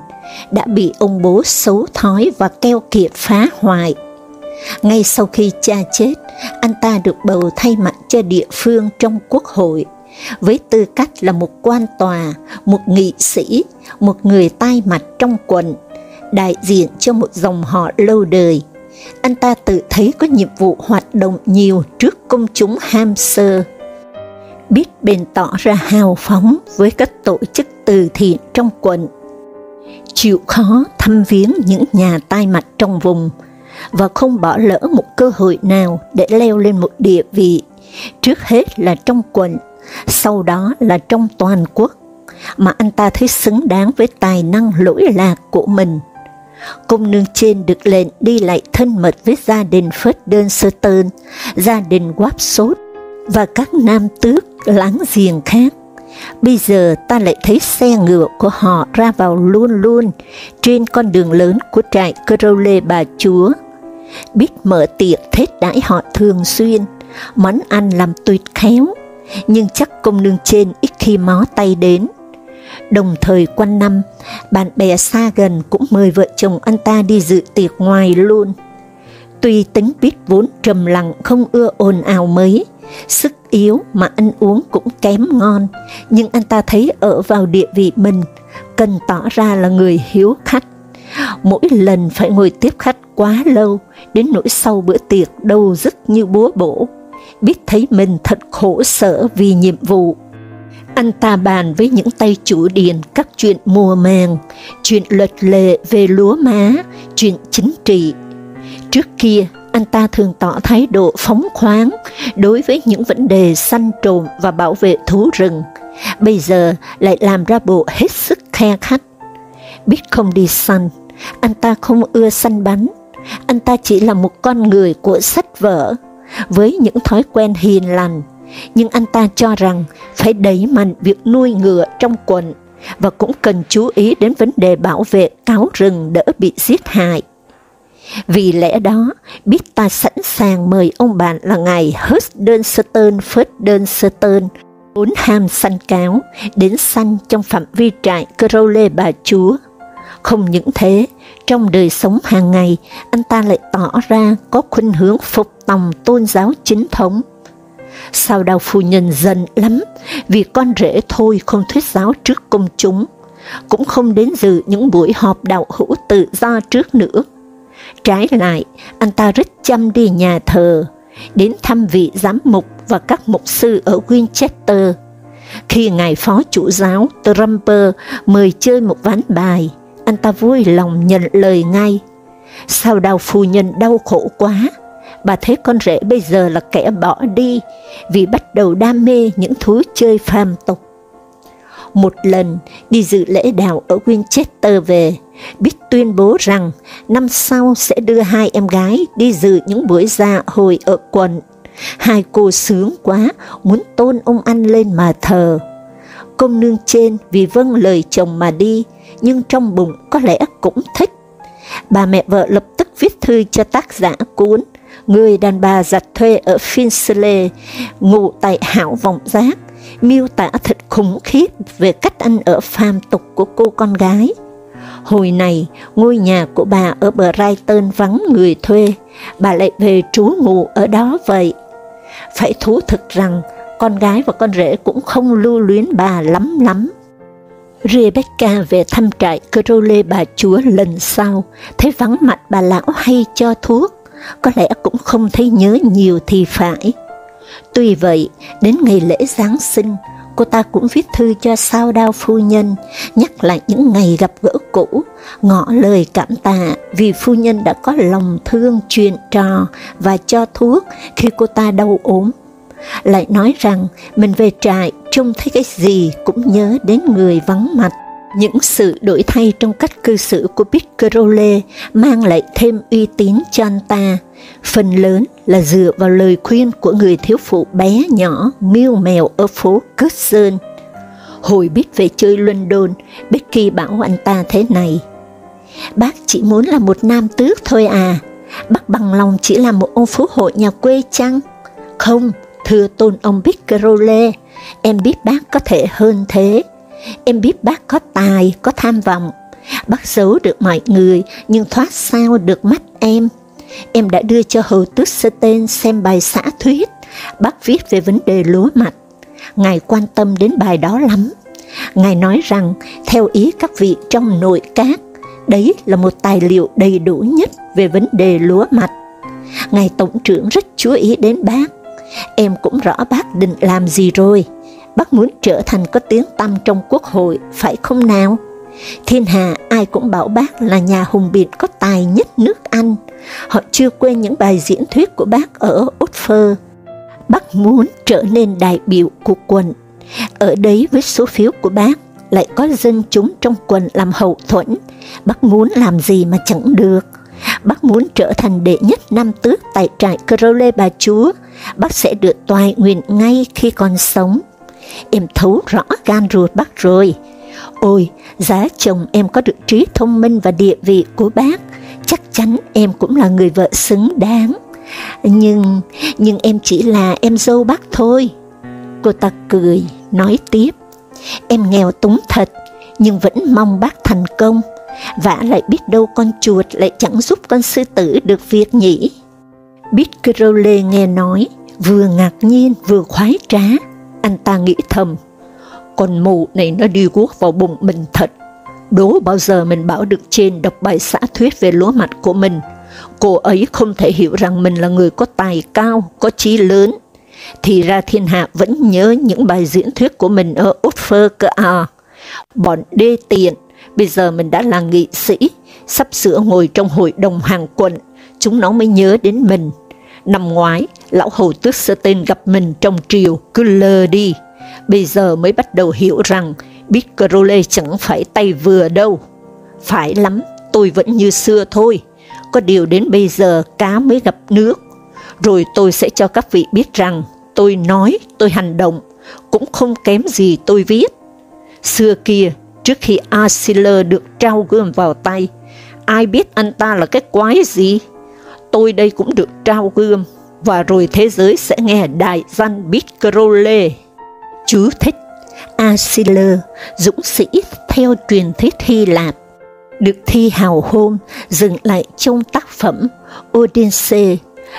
Speaker 1: đã bị ông bố xấu thói và keo kiệt phá hoại. Ngay sau khi cha chết, anh ta được bầu thay mặt cho địa phương trong quốc hội, với tư cách là một quan tòa, một nghị sĩ, một người tai mặt trong quận, đại diện cho một dòng họ lâu đời. Anh ta tự thấy có nhiệm vụ hoạt động nhiều trước công chúng ham sơ, Biết bền tỏ ra hào phóng với các tổ chức từ thiện trong quận. Chịu khó thăm viếng những nhà tai mặt trong vùng, và không bỏ lỡ một cơ hội nào để leo lên một địa vị, trước hết là trong quận, sau đó là trong toàn quốc, mà anh ta thấy xứng đáng với tài năng lỗi lạc của mình. Công nương trên được lệnh đi lại thân mật với gia đình Ferdinand gia đình Wapsot và các nam tước láng giềng khác. Bây giờ ta lại thấy xe ngựa của họ ra vào luôn luôn trên con đường lớn của trại Crowley bà chúa. Biết mở tiệc thết đãi họ thường xuyên, món ăn làm tuyệt khéo, nhưng chắc công nương trên ít khi mó tay đến Đồng thời quanh năm, bạn bè xa gần cũng mời vợ chồng anh ta đi dự tiệc ngoài luôn. Tuy tính biết vốn trầm lặng không ưa ồn ào mấy, sức yếu mà ăn uống cũng kém ngon, nhưng anh ta thấy ở vào địa vị mình, cần tỏ ra là người hiếu khách. Mỗi lần phải ngồi tiếp khách quá lâu, đến nỗi sau bữa tiệc đâu dứt như búa bổ, biết thấy mình thật khổ sở vì nhiệm vụ anh ta bàn với những tay chủ điền các chuyện mùa màng, chuyện luật lệ về lúa má, chuyện chính trị. Trước kia, anh ta thường tỏ thái độ phóng khoáng đối với những vấn đề săn trộm và bảo vệ thú rừng, bây giờ lại làm ra bộ hết sức khe khách. biết không đi săn, anh ta không ưa săn bắn, anh ta chỉ là một con người của sách vở, với những thói quen hiền lành, nhưng anh ta cho rằng phải đẩy mạnh việc nuôi ngựa trong quần và cũng cần chú ý đến vấn đề bảo vệ cáo rừng đỡ bị giết hại. Vì lẽ đó, biết ta sẵn sàng mời ông bạn là ngài Husdenstern Ferdinand vốn ham săn cáo, đến săn trong phạm vi trại Crowley bà chúa. Không những thế, trong đời sống hàng ngày, anh ta lại tỏ ra có khuynh hướng phục tòng tôn giáo chính thống. Sao đào phu nhân giận lắm, vì con rể thôi không thuyết giáo trước công chúng, cũng không đến dự những buổi họp đạo hữu tự do trước nữa. Trái lại, anh ta rất chăm đi nhà thờ, đến thăm vị giám mục và các mục sư ở Winchester. Khi ngài phó chủ giáo Trumper mời chơi một ván bài, anh ta vui lòng nhận lời ngay. Sao đau phu nhân đau khổ quá, bà thấy con rể bây giờ là kẻ bỏ đi, vì bắt đầu đam mê những thú chơi phàm tục. Một lần đi dự lễ đào ở Winchester về, biết tuyên bố rằng năm sau sẽ đưa hai em gái đi dự những buổi dạ hội ở quận. Hai cô sướng quá, muốn tôn ông anh lên mà thờ. Công nương trên vì vâng lời chồng mà đi, nhưng trong bụng có lẽ cũng thích. Bà mẹ vợ lập tức viết thư cho tác giả cuốn Người đàn bà giặt thuê ở Finchley, ngủ tại hảo vọng giác, miêu tả thật khủng khiếp về cách ăn ở phàm tục của cô con gái. Hồi này, ngôi nhà của bà ở Brighton vắng người thuê, bà lại về trú ngụ ở đó vậy. Phải thú thực rằng, con gái và con rể cũng không lưu luyến bà lắm lắm. Rebecca về thăm trại Crowley bà chúa lần sau, thấy vắng mặt bà lão hay cho thuốc, có lẽ cũng không thấy nhớ nhiều thì phải. Tuy vậy, đến ngày lễ Giáng sinh, cô ta cũng viết thư cho sao đao phu nhân, nhắc lại những ngày gặp gỡ cũ, ngỏ lời cảm tạ vì phu nhân đã có lòng thương chuyện trò và cho thuốc khi cô ta đau ốm. Lại nói rằng mình về trại trông thấy cái gì cũng nhớ đến người vắng mặt. Những sự đổi thay trong cách cư xử của Piccarole mang lại thêm uy tín cho anh ta, phần lớn là dựa vào lời khuyên của người thiếu phụ bé nhỏ miêu mèo ở phố Curzon. Hồi biết về chơi London, Becky bảo anh ta thế này, Bác chỉ muốn là một nam tước thôi à, bác bằng lòng chỉ là một ông phú hộ nhà quê chăng? Không, thưa tôn ông Piccarole, em biết bác có thể hơn thế Em biết bác có tài, có tham vọng, bác giấu được mọi người, nhưng thoát sao được mắt em. Em đã đưa cho Hồ tước sơ tên xem bài xã thuyết, bác viết về vấn đề lúa mạch. Ngài quan tâm đến bài đó lắm. Ngài nói rằng, theo ý các vị trong nội các, đấy là một tài liệu đầy đủ nhất về vấn đề lúa mạch. Ngài Tổng trưởng rất chú ý đến bác. Em cũng rõ bác định làm gì rồi bác muốn trở thành có tiếng tăm trong quốc hội, phải không nào? Thiên hạ ai cũng bảo bác là nhà hùng biện có tài nhất nước Anh. Họ chưa quên những bài diễn thuyết của bác ở Oxford. Bác muốn trở nên đại biểu của quận. Ở đấy với số phiếu của bác, lại có dân chúng trong quần làm hậu thuẫn. Bác muốn làm gì mà chẳng được. Bác muốn trở thành đệ nhất năm tước tại trại Crowley bà chúa. Bác sẽ được toại nguyện ngay khi còn sống em thấu rõ gan ruột bác rồi. Ôi, giá chồng em có được trí thông minh và địa vị của bác, chắc chắn em cũng là người vợ xứng đáng. Nhưng, nhưng em chỉ là em dâu bác thôi. Cô ta cười, nói tiếp, em nghèo túng thật, nhưng vẫn mong bác thành công, vả lại biết đâu con chuột lại chẳng giúp con sư tử được việc nhỉ. Biết Crowley nghe nói, vừa ngạc nhiên vừa khoái trá, anh ta nghĩ thầm, con mù này nó đi guốc vào bụng mình thật. Đố bao giờ mình bảo được trên đọc bài xã thuyết về lúa mạch của mình, cô ấy không thể hiểu rằng mình là người có tài cao, có trí lớn. Thì ra thiên hạ vẫn nhớ những bài diễn thuyết của mình ở Oxford cơ à. Bọn đê tiện, bây giờ mình đã là nghị sĩ, sắp sửa ngồi trong hội đồng hàng quận, chúng nó mới nhớ đến mình. Năm ngoái, lão hầu tước sơ tên gặp mình trong triều, cứ lơ đi. Bây giờ mới bắt đầu hiểu rằng biết Crowley chẳng phải tay vừa đâu. Phải lắm, tôi vẫn như xưa thôi, có điều đến bây giờ cá mới gặp nước. Rồi tôi sẽ cho các vị biết rằng tôi nói, tôi hành động, cũng không kém gì tôi viết. Xưa kia, trước khi Arciller được trao gươm vào tay, ai biết anh ta là cái quái gì? Tôi đây cũng được trao gươm, và rồi thế giới sẽ nghe đại danh Bitcrole. Chú thích Asiller, dũng sĩ theo truyền thuyết Hy Lạp, được thi hào hôn dừng lại trong tác phẩm Odyssey,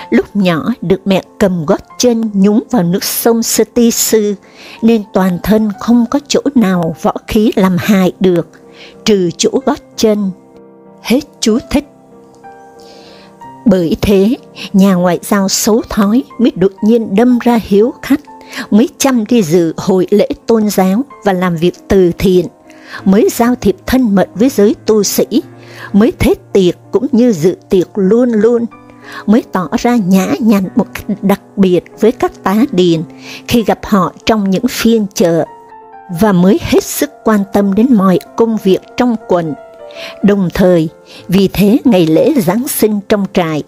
Speaker 1: lúc nhỏ được mẹ cầm gót chân nhúng vào nước sông Sê Sư, nên toàn thân không có chỗ nào võ khí làm hại được, trừ chỗ gót chân. Hết chú thích. Bởi thế, nhà ngoại giao xấu thói mới đột nhiên đâm ra hiếu khách, mới chăm đi dự hội lễ tôn giáo và làm việc từ thiện, mới giao thiệp thân mật với giới tu sĩ, mới thế tiệc cũng như dự tiệc luôn luôn, mới tỏ ra nhã nhặn một cách đặc biệt với các tá điền khi gặp họ trong những phiên chợ, và mới hết sức quan tâm đến mọi công việc trong quần. Đồng thời, vì thế ngày lễ Giáng sinh trong trại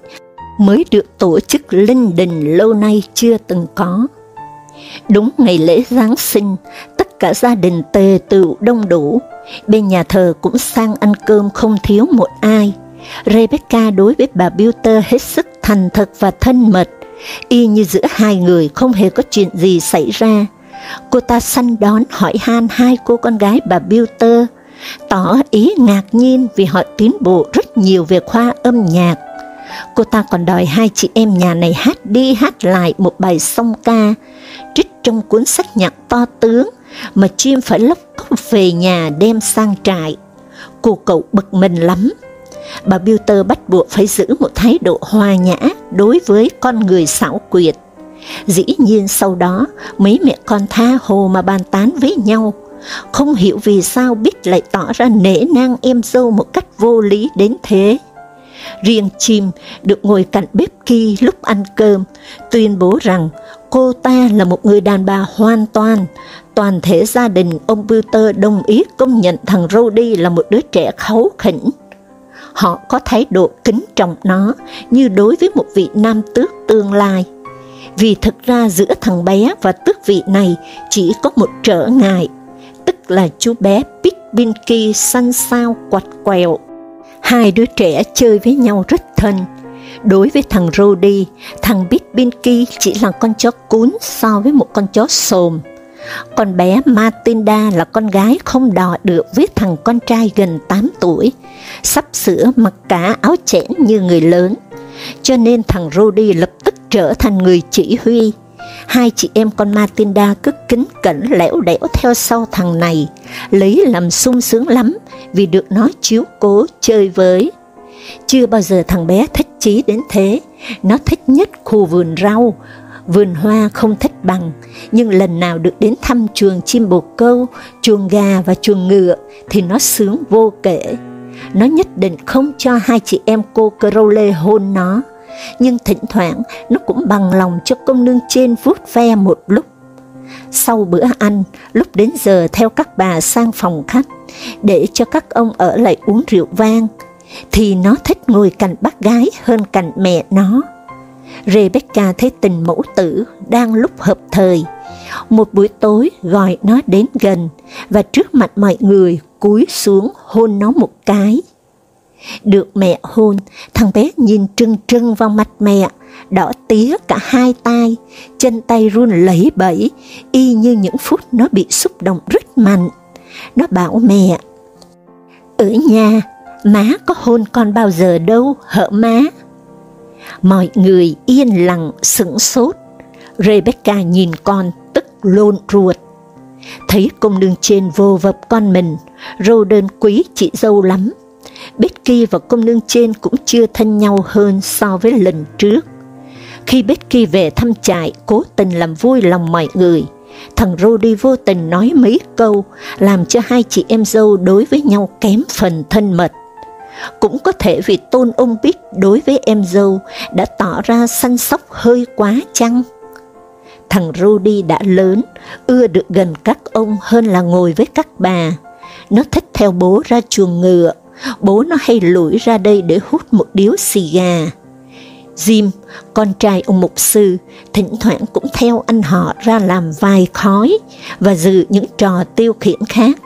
Speaker 1: mới được tổ chức linh đình lâu nay chưa từng có. Đúng ngày lễ Giáng sinh, tất cả gia đình tề tựu đông đủ, bên nhà thờ cũng sang ăn cơm không thiếu một ai. Rebecca đối với bà Bilter hết sức thành thật và thân mật, y như giữa hai người không hề có chuyện gì xảy ra. Cô ta săn đón hỏi han hai cô con gái bà Bilter, tỏ ý ngạc nhiên vì họ tiến bộ rất nhiều về khoa âm nhạc. Cô ta còn đòi hai chị em nhà này hát đi hát lại một bài song ca, trích trong cuốn sách nhạc to tướng mà chim phải lóc cốc về nhà đem sang trại. Cô cậu bực mình lắm. Bà Bilter bắt buộc phải giữ một thái độ hòa nhã đối với con người xảo quyệt. Dĩ nhiên sau đó, mấy mẹ con tha hồ mà bàn tán với nhau, không hiểu vì sao Bích lại tỏ ra nể nang em dâu một cách vô lý đến thế. Riêng chim được ngồi cạnh bếp Ki lúc ăn cơm, tuyên bố rằng cô ta là một người đàn bà hoàn toàn. Toàn thể gia đình ông Peter đồng ý công nhận thằng Rody là một đứa trẻ kháu khỉnh. Họ có thái độ kính trọng nó như đối với một vị nam tước tương lai. Vì thực ra giữa thằng bé và tước vị này chỉ có một trở ngại, tức là chú bé Big Binky xanh sao quạch quẹo. Hai đứa trẻ chơi với nhau rất thân. Đối với thằng Rudy thằng Big Binky chỉ là con chó cún so với một con chó sồm. Con bé Matinda là con gái không đò được với thằng con trai gần 8 tuổi, sắp sửa mặc cả áo chẽn như người lớn. Cho nên thằng Rudy lập tức trở thành người chỉ huy, hai chị em con Matilda cứ kính cẩn lẻo đẻo theo sau thằng này, lấy làm sung sướng lắm vì được nó chiếu cố chơi với. Chưa bao giờ thằng bé thích chí đến thế, nó thích nhất khu vườn rau, vườn hoa không thích bằng, nhưng lần nào được đến thăm chuồng chim bồ câu, chuồng gà và chuồng ngựa thì nó sướng vô kể. Nó nhất định không cho hai chị em cô Crowley hôn nó, nhưng thỉnh thoảng nó cũng bằng lòng cho công nương trên vuốt ve một lúc. Sau bữa ăn, lúc đến giờ theo các bà sang phòng khách, để cho các ông ở lại uống rượu vang, thì nó thích ngồi cạnh bác gái hơn cạnh mẹ nó. Rebecca thấy tình mẫu tử đang lúc hợp thời. Một buổi tối gọi nó đến gần và trước mặt mọi người cúi xuống hôn nó một cái. Được mẹ hôn, thằng bé nhìn trưng trưng vào mặt mẹ, đỏ tía cả hai tay, chân tay run lẩy bẩy, y như những phút nó bị xúc động rất mạnh. Nó bảo mẹ, ở nhà, má có hôn con bao giờ đâu, hở má. Mọi người yên lặng sững sốt, Rebecca nhìn con tức lôn ruột. Thấy công đường trên vô vập con mình, rô đơn quý chị dâu lắm, Becky và công nương trên cũng chưa thân nhau hơn so với lần trước. Khi Becky về thăm trại, cố tình làm vui lòng mọi người, thằng Rudy vô tình nói mấy câu, làm cho hai chị em dâu đối với nhau kém phần thân mật. Cũng có thể vì tôn ông biết đối với em dâu đã tỏ ra săn sóc hơi quá chăng? Thằng Rudy đã lớn, ưa được gần các ông hơn là ngồi với các bà. Nó thích theo bố ra chuồng ngựa, bố nó hay lủi ra đây để hút một điếu xì gà. Jim, con trai ông mục sư, thỉnh thoảng cũng theo anh họ ra làm vài khói và dự những trò tiêu khiển khác.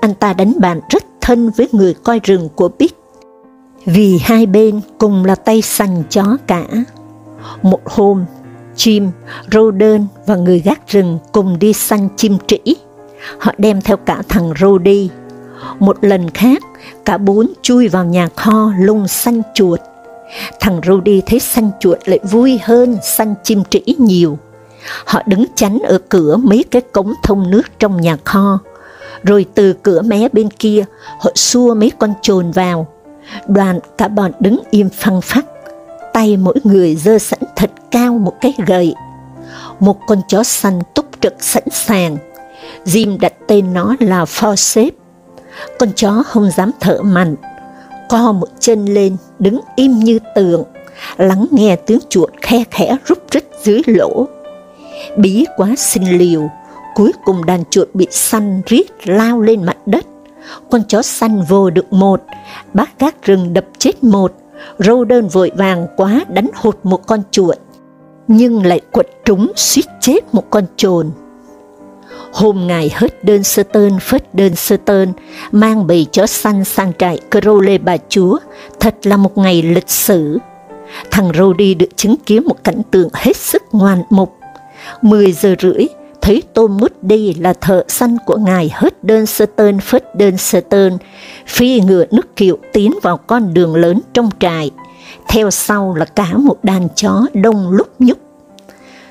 Speaker 1: Anh ta đánh bạn rất thân với người coi rừng của Bích, vì hai bên cùng là tay sành chó cả. Một hôm, Jim, Roden và người gác rừng cùng đi săn chim trĩ. Họ đem theo cả thằng Rody. Một lần khác, cả bốn chui vào nhà kho lung săn chuột. Thằng Rudy thấy săn chuột lại vui hơn săn chim trĩ nhiều. Họ đứng chắn ở cửa mấy cái cống thông nước trong nhà kho, rồi từ cửa mé bên kia, họ xua mấy con trồn vào. Đoàn cả bọn đứng im phăng phắc, tay mỗi người dơ sẵn thật cao một cái gậy. Một con chó săn túc trực sẵn sàng. Jim đặt tên nó là Forceps. Con chó không dám thở mạnh, co một chân lên, đứng im như tượng, lắng nghe tiếng chuột khe khẽ rút rít dưới lỗ. Bí quá sinh liều, cuối cùng đàn chuột bị săn riết lao lên mặt đất. Con chó săn vô được một, bác gác rừng đập chết một, râu đơn vội vàng quá đánh hụt một con chuột, nhưng lại quật trúng suýt chết một con trồn. Hôm ngày hết đơn sơ tơn phết đơn sơ tơn, mang bầy chó săn sang trại Crowley bà chúa, thật là một ngày lịch sử. Thằng Rody được chứng kiến một cảnh tượng hết sức ngoan mục. 10 giờ rưỡi, thấy Tom Moody là thợ săn của ngài hết đơn sơ tơn phết đơn sơ tơn, phi ngựa nước kiệu tiến vào con đường lớn trong trại. Theo sau là cả một đàn chó đông lúc nhúc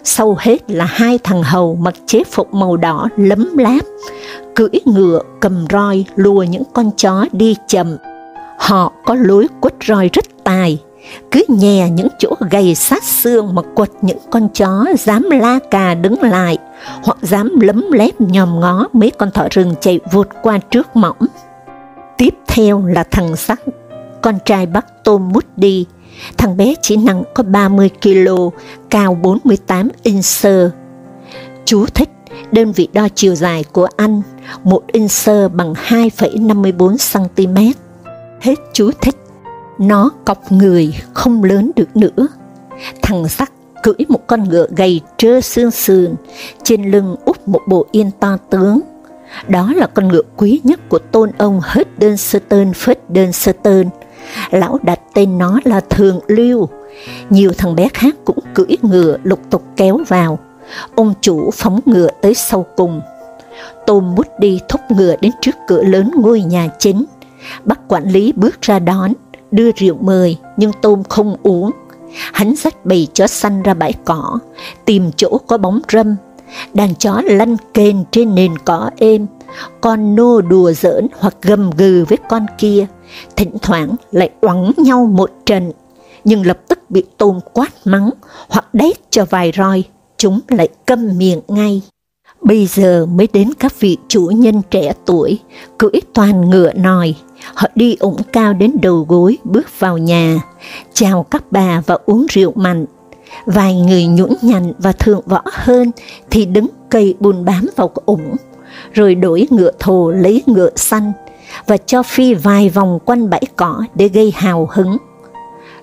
Speaker 1: sau hết là hai thằng hầu mặc chế phục màu đỏ lấm láp, cưỡi ngựa cầm roi lùa những con chó đi chậm. Họ có lối quất roi rất tài, cứ nhè những chỗ gầy sát xương mà quật những con chó dám la cà đứng lại, hoặc dám lấm lép nhòm ngó mấy con thỏ rừng chạy vụt qua trước mõm. Tiếp theo là thằng sắc, con trai bắt tôm mút đi. Thằng bé chỉ nặng có 30 kg, cao 48 inch. Chú thích đơn vị đo chiều dài của anh, một inch bằng 2,54 cm. Hết chú thích. Nó cọc người không lớn được nữa. Thằng sắc cưỡi một con ngựa gầy trơ xương sườn, trên lưng úp một bộ yên to tướng. Đó là con ngựa quý nhất của tôn ông hết đơn sơ tơn phết đơn sơ tơn, lão đặt tên nó là Thường Lưu. Nhiều thằng bé khác cũng cưỡi ngựa lục tục kéo vào. Ông chủ phóng ngựa tới sau cùng. Tôm bút đi thúc ngựa đến trước cửa lớn ngôi nhà chính. Bác quản lý bước ra đón, đưa rượu mời, nhưng Tôm không uống. Hắn dắt bầy chó săn ra bãi cỏ, tìm chỗ có bóng râm. Đàn chó lăn kền trên nền cỏ êm, con nô đùa giỡn hoặc gầm gừ với con kia, thỉnh thoảng lại quẳng nhau một trận, nhưng lập tức bị tôm quát mắng hoặc đét cho vài roi, chúng lại câm miệng ngay. Bây giờ mới đến các vị chủ nhân trẻ tuổi, cưỡi toàn ngựa nòi, họ đi ủng cao đến đầu gối bước vào nhà, chào các bà và uống rượu mạnh. Vài người nhũn nhằn và thượng võ hơn thì đứng cây bùn bám vào ủng, rồi đổi ngựa thồ lấy ngựa xanh, và cho phi vài vòng quanh bãi cỏ để gây hào hứng.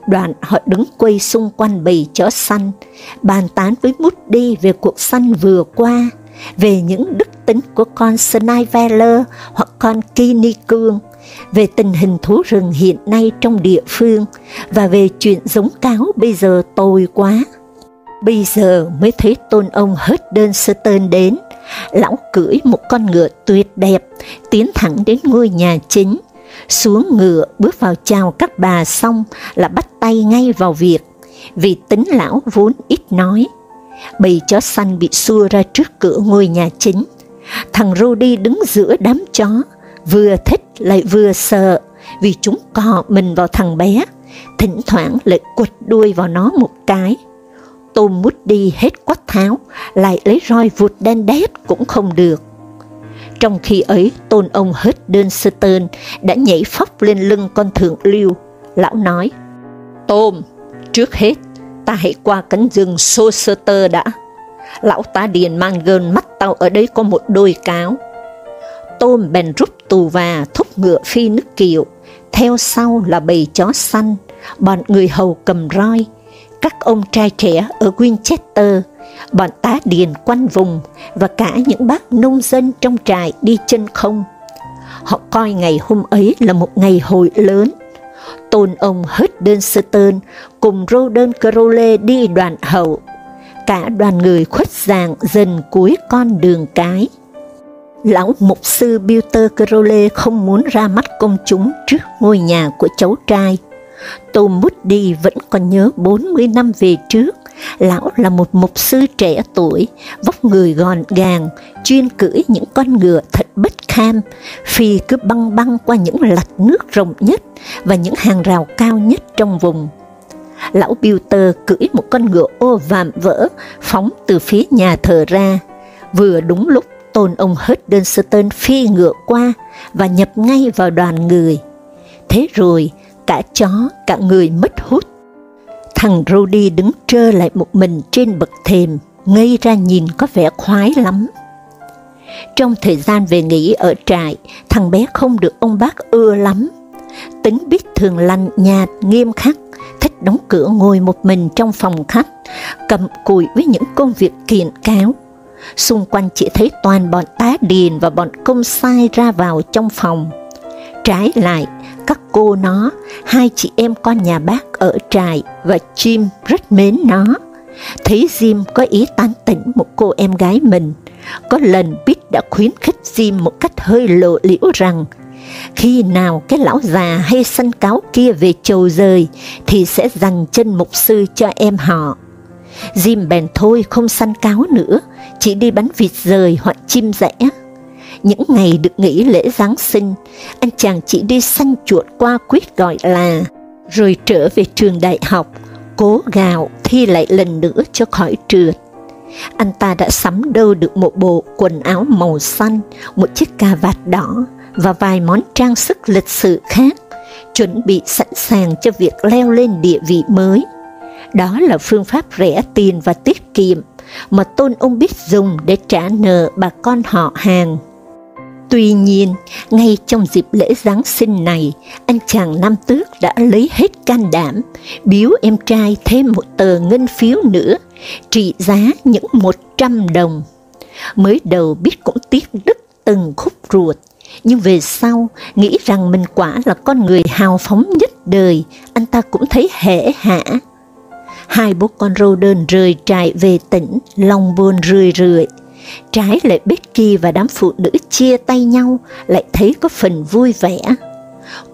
Speaker 1: Đoạn họ đứng quay xung quanh bầy chó săn, bàn tán với mút đi về cuộc săn vừa qua, về những đức tính của con Sniveller hoặc con Kini Cương, về tình hình thú rừng hiện nay trong địa phương, và về chuyện giống cáo bây giờ tồi quá. Bây giờ mới thấy tôn ông hết đơn sơ tên đến, lão cưỡi một con ngựa tuyệt đẹp, tiến thẳng đến ngôi nhà chính, xuống ngựa bước vào chào các bà xong là bắt tay ngay vào việc, vì tính lão vốn ít nói. Bầy chó xanh bị xua ra trước cửa ngôi nhà chính, thằng Rudy đứng giữa đám chó, vừa thích lại vừa sợ, vì chúng cò mình vào thằng bé, thỉnh thoảng lại quật đuôi vào nó một cái, Tôm mút đi hết quát tháo, lại lấy roi vụt đen đét cũng không được. Trong khi ấy, tôn ông hết đơn sơ tơn đã nhảy phóc lên lưng con thượng lưu. Lão nói, Tôm, trước hết, ta hãy qua cánh rừng xô sơ tơ đã. Lão ta điền mang gơn mắt tao ở đây có một đôi cáo. Tôm bèn rút tù và thúc ngựa phi nước kiệu, theo sau là bầy chó săn, bọn người hầu cầm roi, các ông trai trẻ ở Winchester, bọn tá điền quanh vùng và cả những bác nông dân trong trại đi chân không. Họ coi ngày hôm ấy là một ngày hội lớn. Tôn ông Hudderston cùng Roden Crowley đi đoàn hậu. Cả đoàn người khuất dạng dần cuối con đường cái. Lão mục sư Bilter Crowley không muốn ra mắt công chúng trước ngôi nhà của cháu trai. Tom đi vẫn còn nhớ 40 năm về trước, lão là một mục sư trẻ tuổi, vóc người gọn gàng, chuyên cưỡi những con ngựa thật bất kham, phi cứ băng băng qua những lạch nước rộng nhất và những hàng rào cao nhất trong vùng. Lão Bilter cưỡi một con ngựa ô vạm vỡ, phóng từ phía nhà thờ ra, vừa đúng lúc tôn ông Hudderston phi ngựa qua và nhập ngay vào đoàn người. Thế rồi, cả chó, cả người mất hút. Thằng Rudy đứng trơ lại một mình trên bậc thềm, ngây ra nhìn có vẻ khoái lắm. Trong thời gian về nghỉ ở trại, thằng bé không được ông bác ưa lắm. Tính biết thường lành nhạt, nghiêm khắc, thích đóng cửa ngồi một mình trong phòng khách, cầm cùi với những công việc kiện cáo. Xung quanh chỉ thấy toàn bọn tá điền và bọn công sai ra vào trong phòng. Trái lại, các cô nó, hai chị em con nhà bác ở trại và Jim rất mến nó. Thấy Jim có ý tán tỉnh một cô em gái mình, có lần Pete đã khuyến khích Jim một cách hơi lộ liễu rằng khi nào cái lão già hay săn cáo kia về chầu rời thì sẽ dành chân mục sư cho em họ. Jim bèn thôi không săn cáo nữa, chỉ đi bắn vịt rời hoặc chim rẽ. Những ngày được nghỉ lễ Giáng sinh, anh chàng chỉ đi săn chuột qua quyết gọi là, rồi trở về trường đại học, cố gạo thi lại lần nữa cho khỏi trượt. Anh ta đã sắm đâu được một bộ quần áo màu xanh, một chiếc cà vạt đỏ và vài món trang sức lịch sự khác, chuẩn bị sẵn sàng cho việc leo lên địa vị mới. Đó là phương pháp rẻ tiền và tiết kiệm mà tôn ông biết dùng để trả nợ bà con họ hàng. Tuy nhiên, ngay trong dịp lễ Giáng sinh này, anh chàng Nam Tước đã lấy hết can đảm, biếu em trai thêm một tờ ngân phiếu nữa, trị giá những 100 đồng. Mới đầu biết cũng tiếc đứt từng khúc ruột, nhưng về sau, nghĩ rằng mình quả là con người hào phóng nhất đời, anh ta cũng thấy hễ hả. Hai bố con rô đơn rời trại về tỉnh, lòng buồn rười rượi, Trái lại Becky và đám phụ nữ chia tay nhau, lại thấy có phần vui vẻ.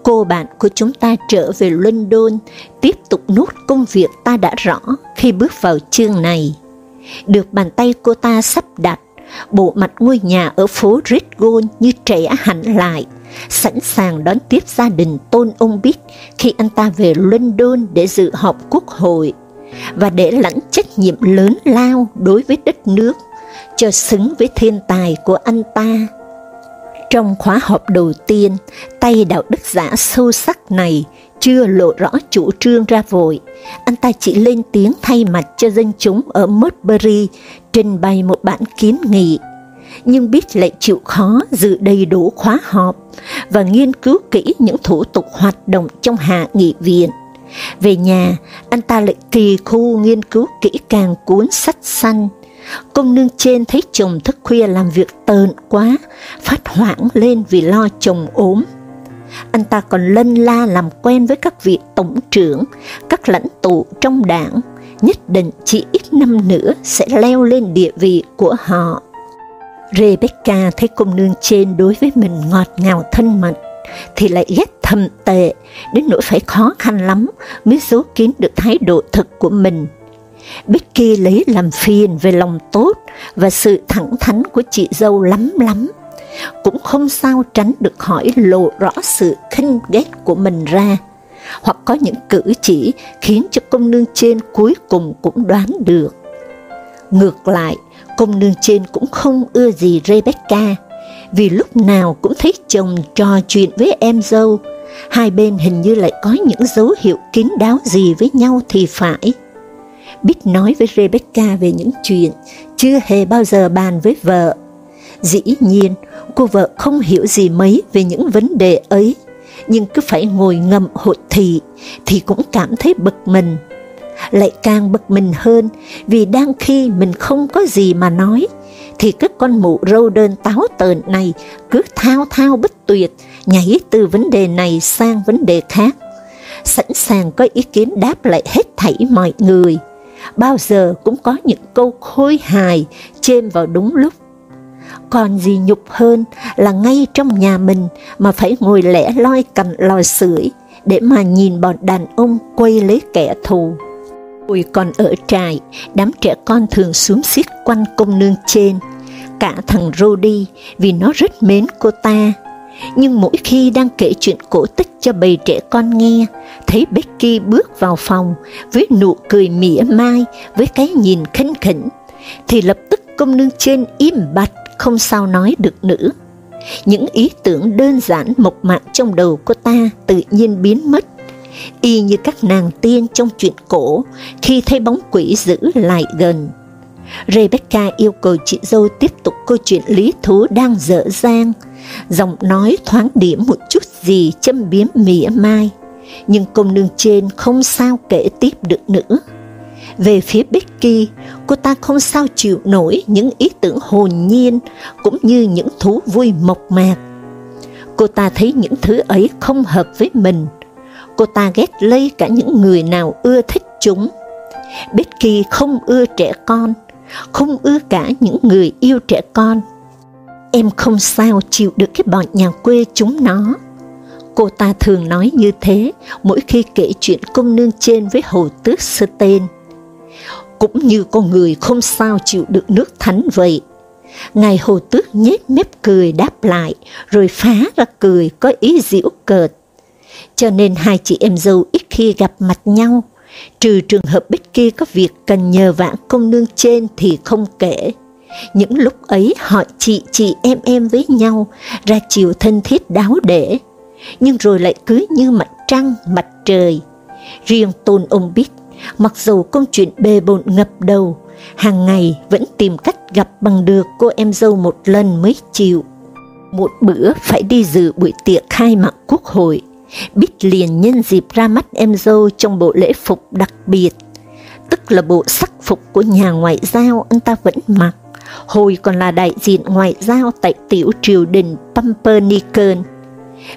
Speaker 1: Cô bạn của chúng ta trở về London, tiếp tục nốt công việc ta đã rõ khi bước vào chương này. Được bàn tay cô ta sắp đặt, bộ mặt ngôi nhà ở phố Redgone như trẻ hẳn lại, sẵn sàng đón tiếp gia đình tôn ông Bích khi anh ta về London để dự họp quốc hội, và để lãnh trách nhiệm lớn lao đối với đất nước cho xứng với thiên tài của anh ta. Trong khóa họp đầu tiên, tay đạo đức giả sâu sắc này chưa lộ rõ chủ trương ra vội, anh ta chỉ lên tiếng thay mặt cho dân chúng ở Mudbury trình bày một bản kiến nghị. Nhưng biết lại chịu khó dự đầy đủ khóa họp và nghiên cứu kỹ những thủ tục hoạt động trong hạ nghị viện. Về nhà, anh ta lại kỳ khu nghiên cứu kỹ càng cuốn sách xanh, Công nương trên thấy chồng thức khuya làm việc tợn quá, phát hoảng lên vì lo chồng ốm. Anh ta còn lân la làm quen với các vị tổng trưởng, các lãnh tụ trong đảng, nhất định chỉ ít năm nữa sẽ leo lên địa vị của họ. Rebecca thấy công nương trên đối với mình ngọt ngào thân mật, thì lại ghét thầm tệ, đến nỗi phải khó khăn lắm mới giấu kín được thái độ thật của mình Becky lấy làm phiền về lòng tốt và sự thẳng thắn của chị dâu lắm lắm. Cũng không sao tránh được hỏi lộ rõ sự khinh ghét của mình ra, hoặc có những cử chỉ khiến cho công nương trên cuối cùng cũng đoán được. Ngược lại, công nương trên cũng không ưa gì Rebecca, vì lúc nào cũng thấy chồng trò chuyện với em dâu, hai bên hình như lại có những dấu hiệu kín đáo gì với nhau thì phải biết nói với Rebecca về những chuyện chưa hề bao giờ bàn với vợ. Dĩ nhiên, cô vợ không hiểu gì mấy về những vấn đề ấy, nhưng cứ phải ngồi ngầm hột thị thì cũng cảm thấy bực mình. Lại càng bực mình hơn vì đang khi mình không có gì mà nói, thì các con mụ râu đơn táo tợn này cứ thao thao bất tuyệt, nhảy từ vấn đề này sang vấn đề khác, sẵn sàng có ý kiến đáp lại hết thảy mọi người, bao giờ cũng có những câu khôi hài chêm vào đúng lúc. Còn gì nhục hơn là ngay trong nhà mình mà phải ngồi lẻ loi cạnh lò sưởi để mà nhìn bọn đàn ông quay lấy kẻ thù. Hồi còn ở trại, đám trẻ con thường xuống xiết quanh công nương trên, cả thằng Rody vì nó rất mến cô ta. Nhưng mỗi khi đang kể chuyện cổ tích cho bầy trẻ con nghe, thấy Becky bước vào phòng với nụ cười mỉa mai, với cái nhìn khinh khỉnh, thì lập tức công nương trên im bặt, không sao nói được nữa. Những ý tưởng đơn giản mộc mạc trong đầu cô ta tự nhiên biến mất, y như các nàng tiên trong chuyện cổ khi thấy bóng quỷ giữ lại gần. Rebecca yêu cầu chị dâu tiếp tục câu chuyện lý thú đang dở dang, giọng nói thoáng điểm một chút gì châm biếm mỉa mai, nhưng công nương trên không sao kể tiếp được nữa. Về phía Becky, cô ta không sao chịu nổi những ý tưởng hồn nhiên cũng như những thú vui mộc mạc. Cô ta thấy những thứ ấy không hợp với mình. Cô ta ghét lây cả những người nào ưa thích chúng. Becky không ưa trẻ con, không ưa cả những người yêu trẻ con. Em không sao chịu được cái bọn nhà quê chúng nó. Cô ta thường nói như thế mỗi khi kể chuyện công nương trên với hồ tước sơ tên. Cũng như con người không sao chịu được nước thánh vậy. Ngài hồ tước nhếch mép cười đáp lại, rồi phá ra cười có ý giễu cợt. Cho nên hai chị em dâu ít khi gặp mặt nhau, trừ trường hợp Becky có việc cần nhờ vả công nương trên thì không kể. Những lúc ấy họ chị chị em em với nhau, ra chiều thân thiết đáo để, nhưng rồi lại cứ như mặt trăng, mặt trời. Riêng tôn ông biết, mặc dù công chuyện bề bộn ngập đầu, hàng ngày vẫn tìm cách gặp bằng được cô em dâu một lần mới chịu. Một bữa phải đi dự buổi tiệc khai mạc quốc hội, Bích liền nhân dịp ra mắt em dâu trong bộ lễ phục đặc biệt, tức là bộ sắc phục của nhà ngoại giao anh ta vẫn mặc, hồi còn là đại diện ngoại giao tại tiểu triều đình Pumpernickel.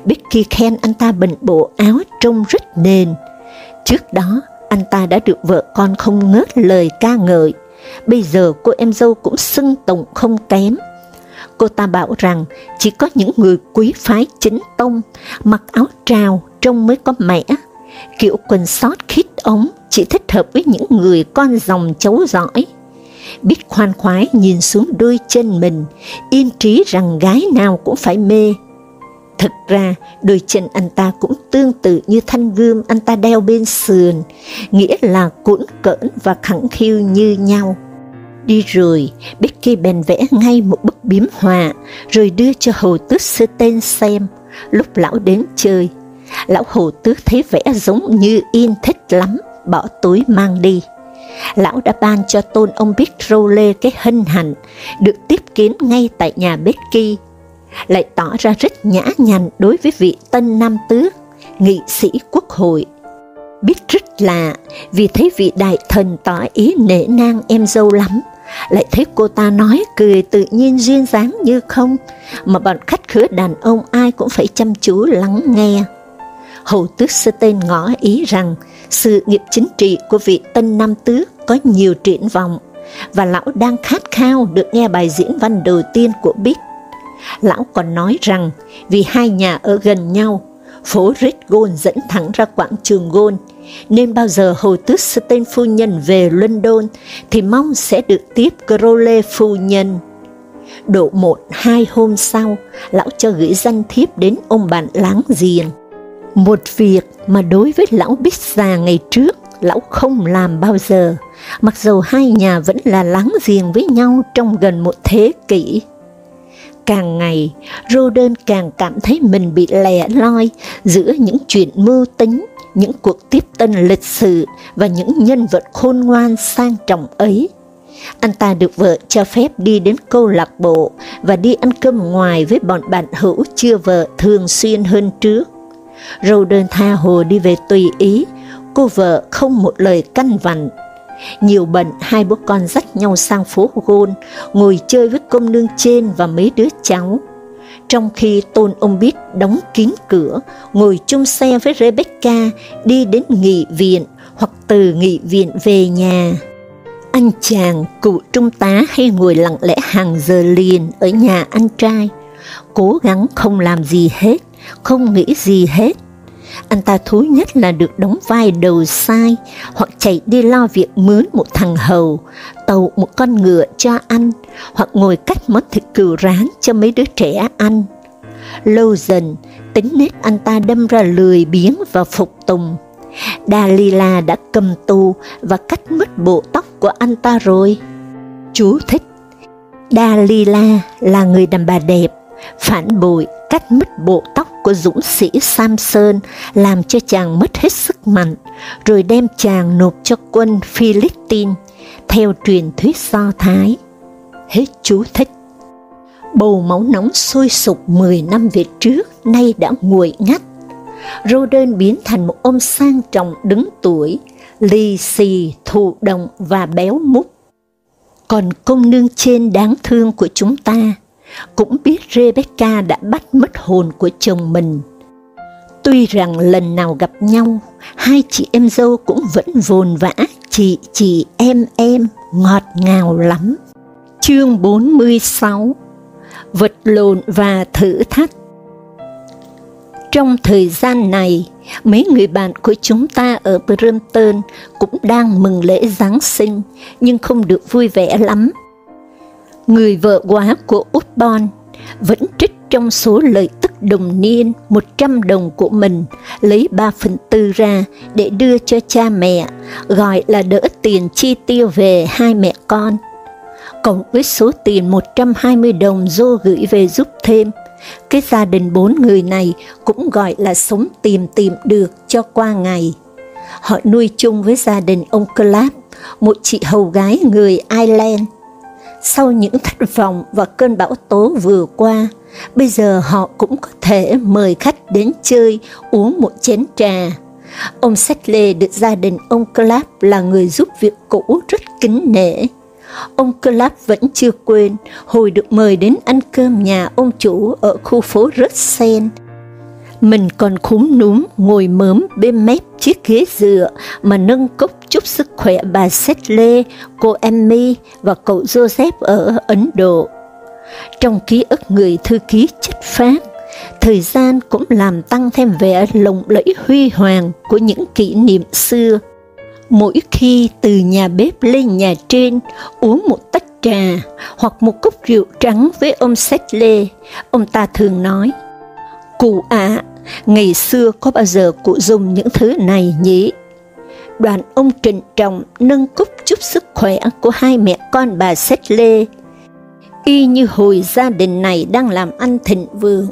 Speaker 1: Becky khen anh ta bệnh bộ áo trông rất nền. Trước đó, anh ta đã được vợ con không ngớt lời ca ngợi, bây giờ cô em dâu cũng xưng tổng không kém. Cô ta bảo rằng chỉ có những người quý phái chính tông, mặc áo trào trông mới có mẻ, kiểu quần sót khít ống chỉ thích hợp với những người con dòng cháu giỏi. Biết khoan khoái nhìn xuống đôi chân mình, yên trí rằng gái nào cũng phải mê. Thực ra, đôi chân anh ta cũng tương tự như thanh gươm anh ta đeo bên sườn, nghĩa là cuộn cỡn và khẳng khiu như nhau. Đi rồi, Becky bèn vẽ ngay một bức biếm họa, rồi đưa cho Hồ Tước Sơ Tên xem, lúc lão đến chơi. Lão Hồ Tước thấy vẽ giống như in thích lắm, bỏ túi mang đi. Lão đã ban cho tôn ông biết râu lê cái hân hạnh, được tiếp kiến ngay tại nhà Becky, lại tỏ ra rất nhã nhặn đối với vị tân nam tước, nghị sĩ quốc hội. Biết rất lạ, vì thấy vị đại thần tỏ ý nể nang em dâu lắm, lại thấy cô ta nói cười tự nhiên duyên dáng như không, mà bọn khách khứa đàn ông ai cũng phải chăm chú lắng nghe. Hầu tước sơ tên ngỏ ý rằng sự nghiệp chính trị của vị tân nam Tứ có nhiều triển vọng, và lão đang khát khao được nghe bài diễn văn đầu tiên của Bích. Lão còn nói rằng vì hai nhà ở gần nhau, phố Red dẫn thẳng ra quảng trường Gôn, nên bao giờ Hồ Tước Stein phu nhân về London thì mong sẽ được tiếp Crowley phu nhân. Độ một hai hôm sau, lão cho gửi danh thiếp đến ông bạn láng giềng. Một việc mà đối với lão Bích già ngày trước, lão không làm bao giờ, mặc dù hai nhà vẫn là láng giềng với nhau trong gần một thế kỷ. Càng ngày, Roden càng cảm thấy mình bị lẻ loi giữa những chuyện mưu tính, những cuộc tiếp tân lịch sử và những nhân vật khôn ngoan sang trọng ấy. Anh ta được vợ cho phép đi đến câu lạc bộ và đi ăn cơm ngoài với bọn bạn hữu chưa vợ thường xuyên hơn trước râu đơn tha hồ đi về tùy ý, cô vợ không một lời căn vằn. Nhiều bận, hai bố con dắt nhau sang phố Gôn, ngồi chơi với công nương trên và mấy đứa cháu. Trong khi tôn ông biết đóng kín cửa, ngồi chung xe với Rebecca đi đến nghị viện hoặc từ nghị viện về nhà. Anh chàng, cụ trung tá hay ngồi lặng lẽ hàng giờ liền ở nhà anh trai, cố gắng không làm gì hết, không nghĩ gì hết. Anh ta thú nhất là được đóng vai đầu sai, hoặc chạy đi lo việc mướn một thằng hầu, tàu một con ngựa cho anh, hoặc ngồi cắt món thịt cừu rán cho mấy đứa trẻ ăn. Lâu dần, tính nết anh ta đâm ra lười biếng và phục tùng. Dalila đã cầm tù và cắt mất bộ tóc của anh ta rồi. Chú thích. Dalila là người đàn bà đẹp, phản bội cắt mất bộ tóc của dũng sĩ Samson làm cho chàng mất hết sức mạnh, rồi đem chàng nộp cho quân Philippines theo truyền thuyết Do Thái. Hết chú thích. Bầu máu nóng sôi sục 10 năm về trước, nay đã nguội ngắt. Roden biến thành một ông sang trọng đứng tuổi, lì xì, thụ động và béo múc. Còn công nương trên đáng thương của chúng ta, cũng biết Rebecca đã bắt mất hồn của chồng mình. Tuy rằng lần nào gặp nhau, hai chị em dâu cũng vẫn vồn vã, chị chị em em, ngọt ngào lắm. Chương 46 Vật lộn và thử thách Trong thời gian này, mấy người bạn của chúng ta ở Brompton cũng đang mừng lễ Giáng sinh, nhưng không được vui vẻ lắm người vợ quá của Upton vẫn trích trong số lợi tức đồng niên 100 đồng của mình, lấy 3 phần tư ra để đưa cho cha mẹ, gọi là đỡ tiền chi tiêu về hai mẹ con. Cộng với số tiền 120 đồng dô gửi về giúp thêm, cái gia đình bốn người này cũng gọi là sống tìm tìm được cho qua ngày. Họ nuôi chung với gia đình ông Clapp, một chị hầu gái người Ireland, sau những thất vọng và cơn bão tố vừa qua, bây giờ họ cũng có thể mời khách đến chơi uống một chén trà. Ông Settle được gia đình ông Clapp là người giúp việc cũ rất kính nể. Ông Clapp vẫn chưa quên hồi được mời đến ăn cơm nhà ông chủ ở khu phố Russell, mình còn khúm núm ngồi mớm bên mép chiếc ghế dựa mà nâng cốc chúc sức khỏe bà Settle, cô Emmy và cậu Joseph ở Ấn Độ. Trong ký ức người thư ký chất phát, thời gian cũng làm tăng thêm vẻ lộng lẫy huy hoàng của những kỷ niệm xưa. Mỗi khi từ nhà bếp lên nhà trên uống một tách trà hoặc một cốc rượu trắng với ông Settle, ông ta thường nói, Cụ ạ, ngày xưa có bao giờ cụ dùng những thứ này nhỉ? Đoàn ông trịnh trọng nâng cúc chúc sức khỏe của hai mẹ con bà Xét Lê, y như hồi gia đình này đang làm ăn thịnh vượng.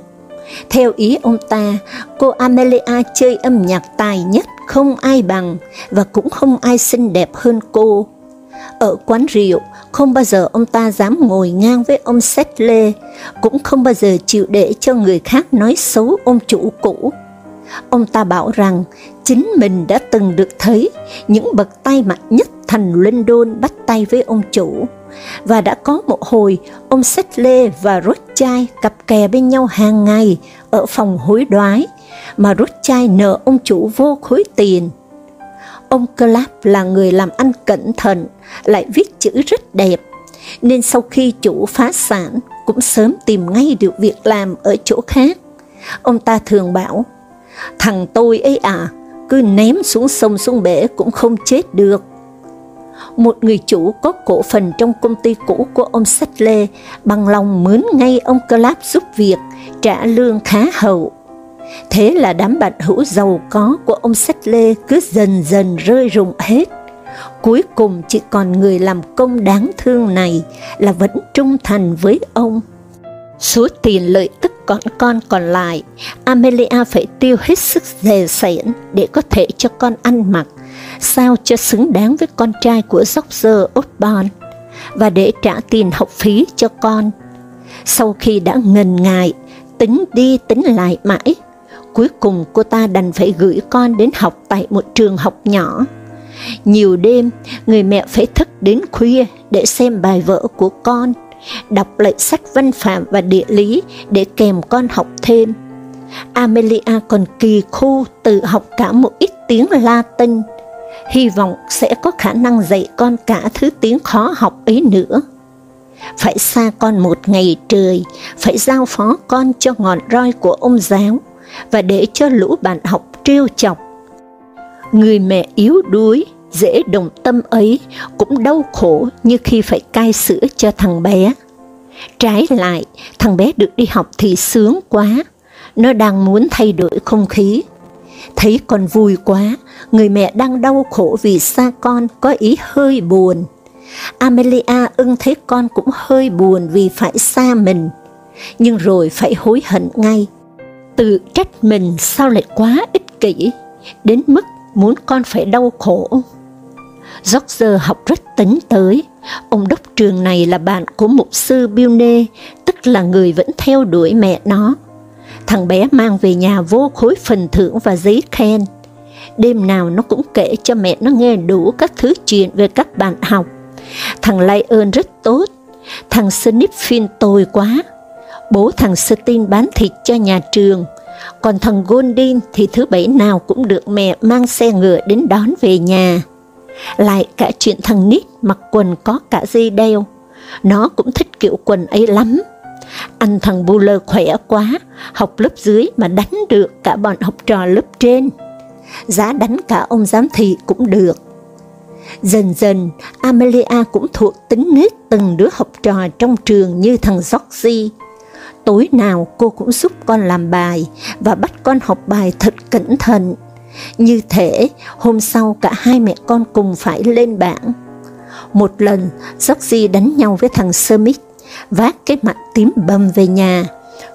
Speaker 1: Theo ý ông ta, cô Amelia chơi âm nhạc tài nhất, không ai bằng, và cũng không ai xinh đẹp hơn cô. Ở quán rượu, không bao giờ ông ta dám ngồi ngang với ông Settle, cũng không bao giờ chịu để cho người khác nói xấu ông chủ cũ. Ông ta bảo rằng chính mình đã từng được thấy những bậc tay mặt nhất thành London bắt tay với ông chủ, và đã có một hồi ông Settle và Rothschild cặp kè bên nhau hàng ngày ở phòng hối đoái, mà Rothschild nợ ông chủ vô khối tiền Ông Clap là người làm ăn cẩn thận, lại viết chữ rất đẹp, nên sau khi chủ phá sản cũng sớm tìm ngay được việc làm ở chỗ khác. Ông ta thường bảo, thằng tôi ấy à, cứ ném xuống sông xuống bể cũng không chết được. Một người chủ có cổ phần trong công ty cũ của ông Settle bằng lòng mướn ngay ông Clap giúp việc, trả lương khá hậu. Thế là đám bạn hữu giàu có của ông Sách Lê cứ dần dần rơi rụng hết. Cuối cùng chỉ còn người làm công đáng thương này là vẫn trung thành với ông. Số tiền lợi tức còn con còn lại, Amelia phải tiêu hết sức dè sẻn để có thể cho con ăn mặc, sao cho xứng đáng với con trai của George Osborne, và để trả tiền học phí cho con. Sau khi đã ngần ngại, tính đi tính lại mãi, cuối cùng cô ta đành phải gửi con đến học tại một trường học nhỏ. Nhiều đêm, người mẹ phải thức đến khuya để xem bài vở của con, đọc lại sách văn phạm và địa lý để kèm con học thêm. Amelia còn kỳ khu tự học cả một ít tiếng Latin, hy vọng sẽ có khả năng dạy con cả thứ tiếng khó học ấy nữa. Phải xa con một ngày trời, phải giao phó con cho ngọn roi của ông giáo, và để cho lũ bạn học trêu chọc. Người mẹ yếu đuối, dễ đồng tâm ấy cũng đau khổ như khi phải cai sữa cho thằng bé. Trái lại, thằng bé được đi học thì sướng quá, nó đang muốn thay đổi không khí. Thấy con vui quá, người mẹ đang đau khổ vì xa con có ý hơi buồn. Amelia ưng thấy con cũng hơi buồn vì phải xa mình, nhưng rồi phải hối hận ngay. Tự trách mình sao lại quá ích kỷ, đến mức muốn con phải đau khổ. George học rất tính tới, ông đốc trường này là bạn của mục sư Bilne, tức là người vẫn theo đuổi mẹ nó. Thằng bé mang về nhà vô khối phần thưởng và giấy khen. Đêm nào nó cũng kể cho mẹ nó nghe đủ các thứ chuyện về các bạn học. Thằng Lion rất tốt, thằng Sniffin tồi quá. Bố thằng Stin bán thịt cho nhà trường, còn thằng Goldin thì thứ bảy nào cũng được mẹ mang xe ngựa đến đón về nhà. Lại cả chuyện thằng Nít mặc quần có cả dây đeo, nó cũng thích kiểu quần ấy lắm. Anh thằng Buller khỏe quá, học lớp dưới mà đánh được cả bọn học trò lớp trên. Giá đánh cả ông giám thị cũng được. Dần dần, Amelia cũng thuộc tính nết từng đứa học trò trong trường như thằng Georgie. Tối nào cô cũng giúp con làm bài và bắt con học bài thật cẩn thận. Như thể hôm sau cả hai mẹ con cùng phải lên bảng. Một lần, Georgie đánh nhau với thằng Smith, vác cái mặt tím bầm về nhà,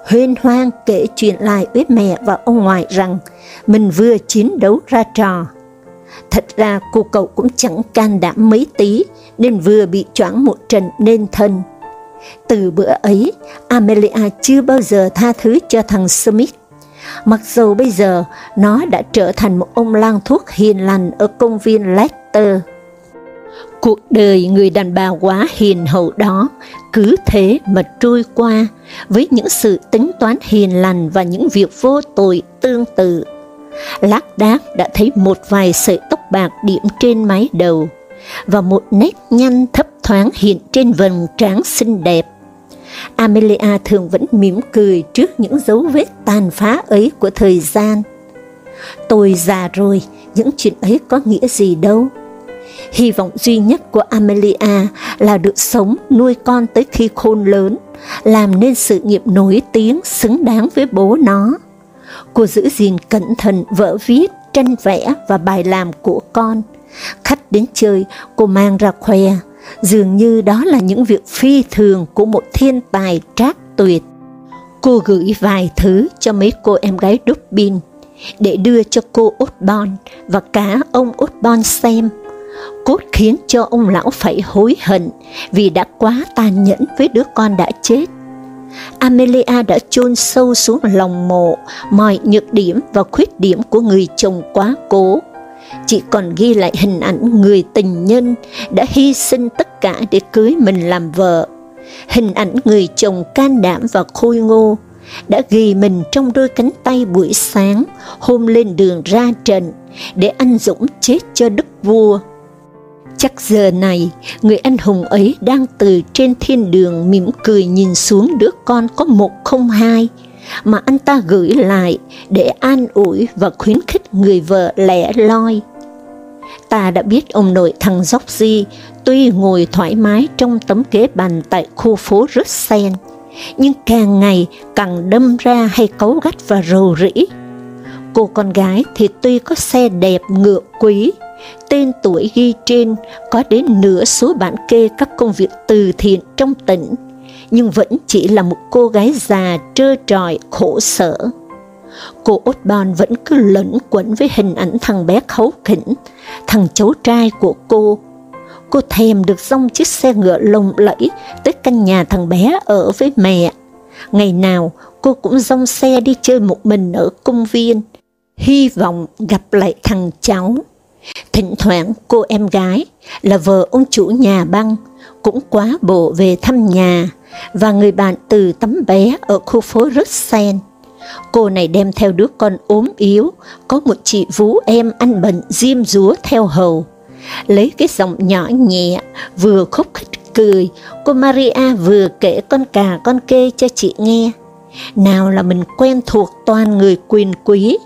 Speaker 1: huyên hoang kể chuyện lại với mẹ và ông ngoại rằng mình vừa chiến đấu ra trò. Thật ra cô cậu cũng chẳng can đảm mấy tí, nên vừa bị choáng một trận nên thân. Từ bữa ấy, Amelia chưa bao giờ tha thứ cho thằng Smith. Mặc dù bây giờ nó đã trở thành một ông lang thuốc hiền lành ở công viên Leicester. Cuộc đời người đàn bà quá hiền hậu đó cứ thế mà trôi qua với những sự tính toán hiền lành và những việc vô tội tương tự. Lác đác đã thấy một vài sợi tóc bạc điểm trên mái đầu và một nét nhăn thấp thoáng hiện trên vầng trán xinh đẹp. Amelia thường vẫn mỉm cười trước những dấu vết tàn phá ấy của thời gian. Tôi già rồi, những chuyện ấy có nghĩa gì đâu. Hy vọng duy nhất của Amelia là được sống nuôi con tới khi khôn lớn, làm nên sự nghiệp nổi tiếng xứng đáng với bố nó. Cô giữ gìn cẩn thận vở viết, tranh vẽ và bài làm của con. Khách đến chơi, cô mang ra khoe, dường như đó là những việc phi thường của một thiên tài trác tuyệt. Cô gửi vài thứ cho mấy cô em gái Dubin để đưa cho cô Osborn và cả ông Osborn xem. Cốt khiến cho ông lão phải hối hận vì đã quá tàn nhẫn với đứa con đã chết. Amelia đã chôn sâu xuống lòng mộ, mọi nhược điểm và khuyết điểm của người chồng quá cố. Chỉ còn ghi lại hình ảnh người tình nhân đã hy sinh tất cả để cưới mình làm vợ. Hình ảnh người chồng can đảm và khôi ngô, đã ghi mình trong đôi cánh tay buổi sáng, hôm lên đường ra trận, để anh dũng chết cho đức vua. Chắc giờ này, người anh hùng ấy đang từ trên thiên đường mỉm cười nhìn xuống đứa con có một không hai, mà anh ta gửi lại để an ủi và khuyến khích người vợ lẻ loi. Ta đã biết ông nội thằng dốc di tuy ngồi thoải mái trong tấm kế bàn tại khu phố Russell, nhưng càng ngày càng đâm ra hay cấu gắt và rầu rĩ. Cô con gái thì tuy có xe đẹp ngựa quý, tên tuổi ghi trên có đến nửa số bản kê các công việc từ thiện trong tỉnh, nhưng vẫn chỉ là một cô gái già trơ trọi khổ sở. Cô Osborne vẫn cứ lẫn quẩn với hình ảnh thằng bé khấu khỉnh, thằng cháu trai của cô. Cô thèm được xong chiếc xe ngựa lồng lẫy tới căn nhà thằng bé ở với mẹ. Ngày nào cô cũng dông xe đi chơi một mình ở công viên, hy vọng gặp lại thằng cháu. Thỉnh thoảng cô em gái là vợ ông chủ nhà băng cũng quá bộ về thăm nhà và người bạn từ tấm bé ở khu phố Russell. Cô này đem theo đứa con ốm yếu, có một chị vú em ăn bệnh diêm rúa theo hầu. Lấy cái giọng nhỏ nhẹ, vừa khúc khích cười, cô Maria vừa kể con cà con kê cho chị nghe. Nào là mình quen thuộc toàn người quyền quý,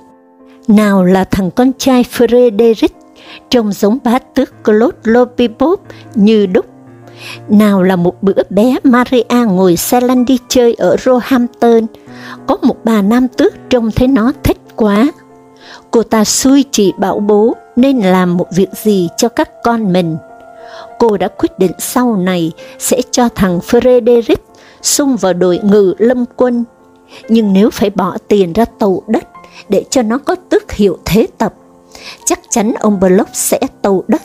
Speaker 1: nào là thằng con trai Frederick, trông giống bá tước Claude Lopipop như đúc nào là một bữa bé Maria ngồi xe lăn đi chơi ở Roehampton, có một bà nam tước trông thấy nó thích quá. Cô ta xui chỉ bảo bố nên làm một việc gì cho các con mình. Cô đã quyết định sau này sẽ cho thằng Frederick xung vào đội ngự lâm quân, nhưng nếu phải bỏ tiền ra tàu đất để cho nó có tước hiệu thế tập, chắc chắn ông Block sẽ tàu đất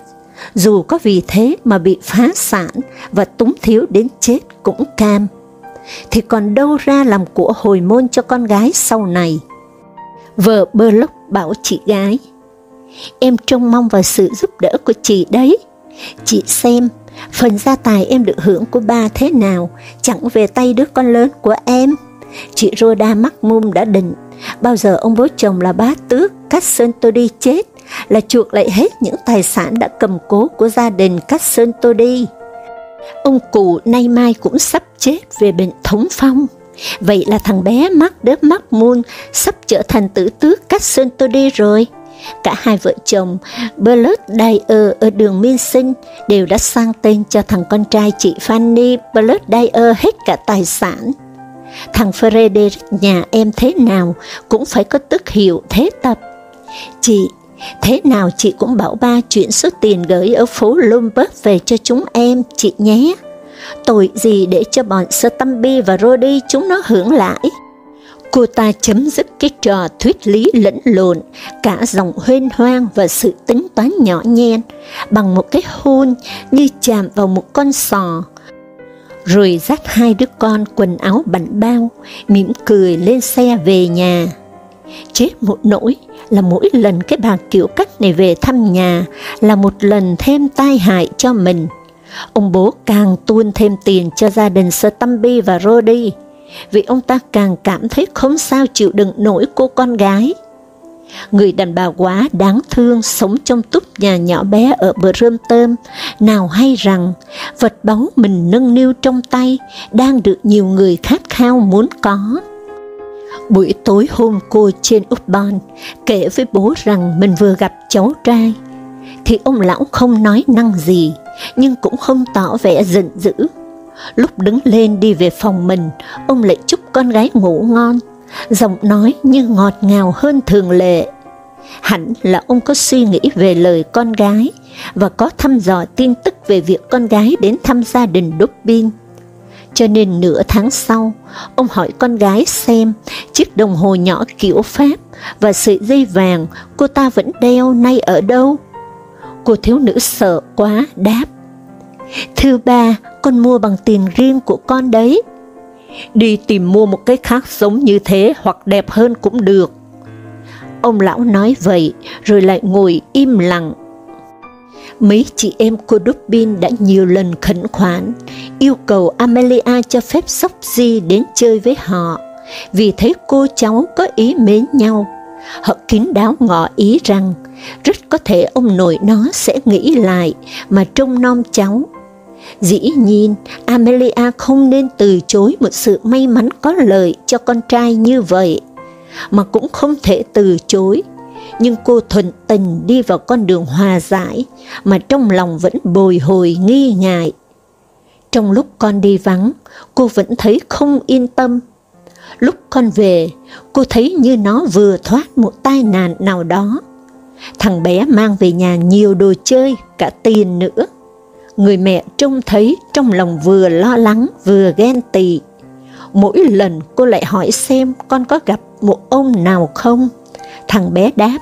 Speaker 1: dù có vì thế mà bị phá sản và túng thiếu đến chết cũng cam, thì còn đâu ra làm của hồi môn cho con gái sau này. Vợ bơ lốc bảo chị gái, em trông mong vào sự giúp đỡ của chị đấy. Chị xem, phần gia tài em được hưởng của ba thế nào, chẳng về tay đứa con lớn của em. Chị Rhoda Macmum đã định, bao giờ ông bố chồng là bá tước, cắt sơn tôi đi chết, là chuộc lại hết những tài sản đã cầm cố của gia đình Cát Sơn Tô đi. Ông cụ nay mai cũng sắp chết về bệnh thống phong. Vậy là thằng bé mắc đớp mắc muôn sắp trở thành tử tước Cát Sơn Tô đi rồi. Cả hai vợ chồng Bernard Dyer ở đường Minh Sinh đều đã sang tên cho thằng con trai chị Fanny Bernard Dyer hết cả tài sản. Thằng Frederick nhà em thế nào cũng phải có tức hiệu thế tập. Chị Thế nào chị cũng bảo ba chuyển số tiền gửi ở phố Lombard về cho chúng em, chị nhé. Tội gì để cho bọn Stambi và Rodi chúng nó hưởng lãi. Cô ta chấm dứt cái trò thuyết lý lẫn lộn, cả dòng huyên hoang và sự tính toán nhỏ nhen, bằng một cái hôn như chạm vào một con sò. Rồi dắt hai đứa con quần áo bảnh bao, mỉm cười lên xe về nhà. Chết một nỗi, là mỗi lần cái bà kiểu cách này về thăm nhà là một lần thêm tai hại cho mình. Ông bố càng tuôn thêm tiền cho gia đình Stambi và Rodi, vì ông ta càng cảm thấy không sao chịu đựng nổi cô con gái. Người đàn bà quá đáng thương sống trong túp nhà nhỏ bé ở bờ rơm tôm, nào hay rằng vật báu mình nâng niu trong tay đang được nhiều người khát khao muốn có. Buổi tối hôm cô trên Upban kể với bố rằng mình vừa gặp cháu trai, thì ông lão không nói năng gì, nhưng cũng không tỏ vẻ giận dữ. Lúc đứng lên đi về phòng mình, ông lại chúc con gái ngủ ngon, giọng nói như ngọt ngào hơn thường lệ. Hẳn là ông có suy nghĩ về lời con gái và có thăm dò tin tức về việc con gái đến thăm gia đình Dobbin cho nên nửa tháng sau, ông hỏi con gái xem chiếc đồng hồ nhỏ kiểu Pháp và sợi dây vàng cô ta vẫn đeo nay ở đâu. Cô thiếu nữ sợ quá đáp. Thưa ba, con mua bằng tiền riêng của con đấy. Đi tìm mua một cái khác giống như thế hoặc đẹp hơn cũng được. Ông lão nói vậy, rồi lại ngồi im lặng Mấy chị em cô Dubin đã nhiều lần khẩn khoản, yêu cầu Amelia cho phép Sophie đến chơi với họ, vì thấy cô cháu có ý mến nhau. Họ kín đáo ngỏ ý rằng, rất có thể ông nội nó sẽ nghĩ lại mà trông nom cháu. Dĩ nhiên, Amelia không nên từ chối một sự may mắn có lợi cho con trai như vậy, mà cũng không thể từ chối nhưng cô thuận tình đi vào con đường hòa giải, mà trong lòng vẫn bồi hồi nghi ngại. Trong lúc con đi vắng, cô vẫn thấy không yên tâm. Lúc con về, cô thấy như nó vừa thoát một tai nạn nào đó. Thằng bé mang về nhà nhiều đồ chơi, cả tiền nữa. Người mẹ trông thấy trong lòng vừa lo lắng vừa ghen tị. Mỗi lần cô lại hỏi xem con có gặp một ông nào không? Thằng bé đáp,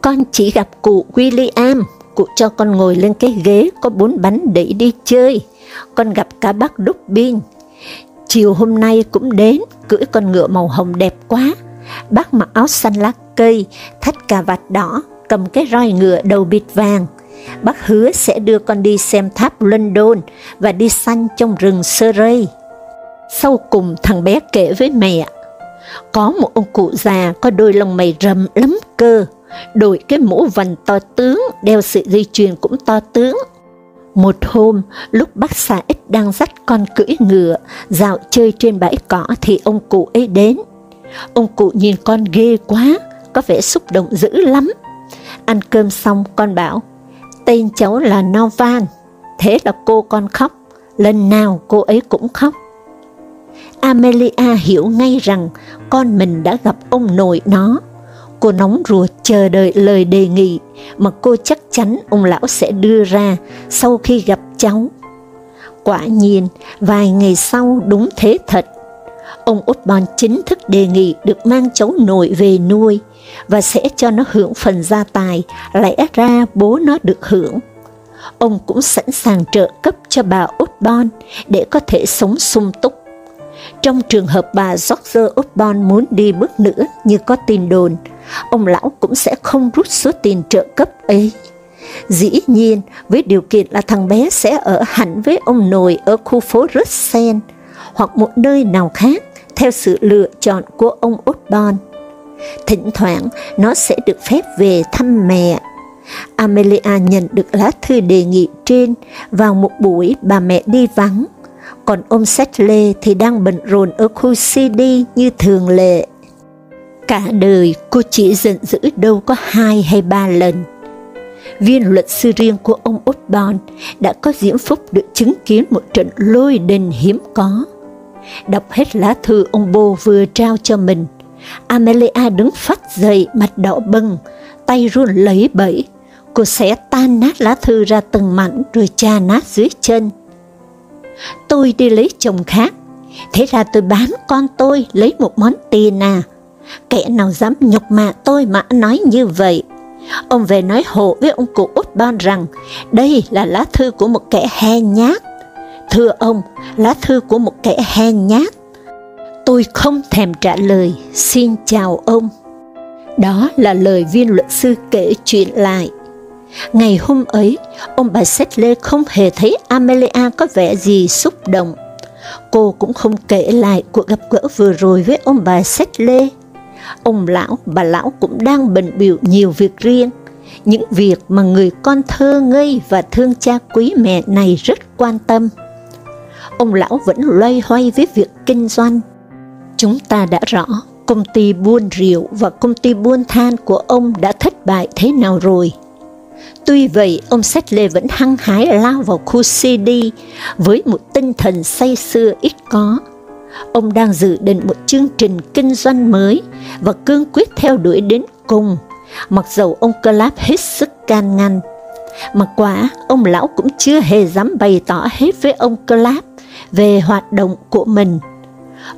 Speaker 1: con chỉ gặp cụ William, cụ cho con ngồi lên cái ghế có bốn bánh để đi chơi. Con gặp cả bác Dobbin. chiều hôm nay cũng đến, cưỡi con ngựa màu hồng đẹp quá. Bác mặc áo xanh lá cây, thắt cà vạt đỏ, cầm cái roi ngựa đầu bịt vàng. Bác hứa sẽ đưa con đi xem tháp London và đi săn trong rừng Surrey. Sau cùng thằng bé kể với mẹ, có một ông cụ già có đôi lông mày rậm lắm cơ, đội cái mũ vành to tướng, đeo sợi dây chuyền cũng to tướng. Một hôm, lúc bác xã ít đang dắt con cưỡi ngựa, dạo chơi trên bãi cỏ thì ông cụ ấy đến. Ông cụ nhìn con ghê quá, có vẻ xúc động dữ lắm. Ăn cơm xong con bảo, tên cháu là Novan, thế là cô con khóc, lần nào cô ấy cũng khóc. Amelia hiểu ngay rằng con mình đã gặp ông nội nó. Cô nóng ruột chờ đợi lời đề nghị mà cô chắc chắn ông lão sẽ đưa ra sau khi gặp cháu. Quả nhiên, vài ngày sau đúng thế thật. Ông Osborne chính thức đề nghị được mang cháu nội về nuôi và sẽ cho nó hưởng phần gia tài, lẽ ra bố nó được hưởng. Ông cũng sẵn sàng trợ cấp cho bà Osborne để có thể sống sung túc trong trường hợp bà George Osborne muốn đi bước nữa như có tin đồn, ông lão cũng sẽ không rút số tiền trợ cấp ấy. Dĩ nhiên, với điều kiện là thằng bé sẽ ở hẳn với ông nội ở khu phố Russell hoặc một nơi nào khác theo sự lựa chọn của ông Osborne. Thỉnh thoảng, nó sẽ được phép về thăm mẹ. Amelia nhận được lá thư đề nghị trên vào một buổi bà mẹ đi vắng còn ông Sách Lê thì đang bận rộn ở khu CD như thường lệ. Cả đời cô chỉ giận dữ đâu có hai hay ba lần. Viên luật sư riêng của ông Osborne đã có diễm phúc được chứng kiến một trận lôi đình hiếm có. Đọc hết lá thư ông bô vừa trao cho mình, Amelia đứng phát dậy mặt đỏ bừng, tay run lấy bẫy. Cô sẽ tan nát lá thư ra từng mảnh rồi cha nát dưới chân tôi đi lấy chồng khác, thế ra tôi bán con tôi lấy một món tiền à. Kẻ nào dám nhục mạ tôi mà nói như vậy. Ông về nói hộ với ông cụ út bon rằng đây là lá thư của một kẻ hèn nhát. Thưa ông, lá thư của một kẻ hèn nhát. Tôi không thèm trả lời, xin chào ông. Đó là lời viên luật sư kể chuyện lại. Ngày hôm ấy, ông bà Settle không hề thấy Amelia có vẻ gì xúc động. Cô cũng không kể lại cuộc gặp gỡ vừa rồi với ông bà Settle. Ông lão, bà lão cũng đang bận biểu nhiều việc riêng, những việc mà người con thơ ngây và thương cha quý mẹ này rất quan tâm. Ông lão vẫn loay hoay với việc kinh doanh. Chúng ta đã rõ công ty buôn rượu và công ty buôn than của ông đã thất bại thế nào rồi. Tuy vậy, ông Sách Lê vẫn hăng hái lao vào khu CD với một tinh thần say sưa ít có. Ông đang dự định một chương trình kinh doanh mới và cương quyết theo đuổi đến cùng, mặc dầu ông Clap hết sức can ngăn. Mà quả, ông lão cũng chưa hề dám bày tỏ hết với ông Clap về hoạt động của mình.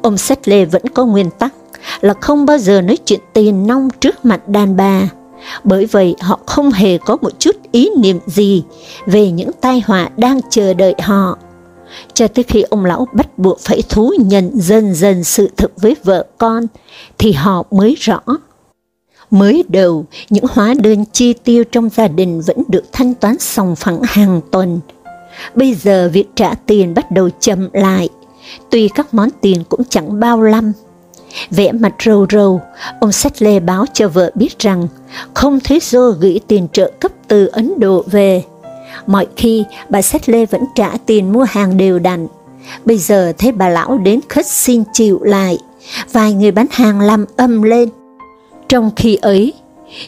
Speaker 1: Ông Sách Lê vẫn có nguyên tắc là không bao giờ nói chuyện tiền nông trước mặt đàn bà bởi vậy họ không hề có một chút ý niệm gì về những tai họa đang chờ đợi họ. Cho tới khi ông lão bắt buộc phải thú nhận dần dần sự thực với vợ con, thì họ mới rõ. Mới đầu, những hóa đơn chi tiêu trong gia đình vẫn được thanh toán sòng phẳng hàng tuần. Bây giờ việc trả tiền bắt đầu chậm lại, tuy các món tiền cũng chẳng bao lăm Vẻ mặt râu râu ông Sách Lê báo cho vợ biết rằng không thấy Joe gửi tiền trợ cấp từ Ấn Độ về. Mọi khi bà Sách Lê vẫn trả tiền mua hàng đều đặn. Bây giờ thấy bà lão đến khất xin chịu lại, vài người bán hàng làm âm lên. Trong khi ấy,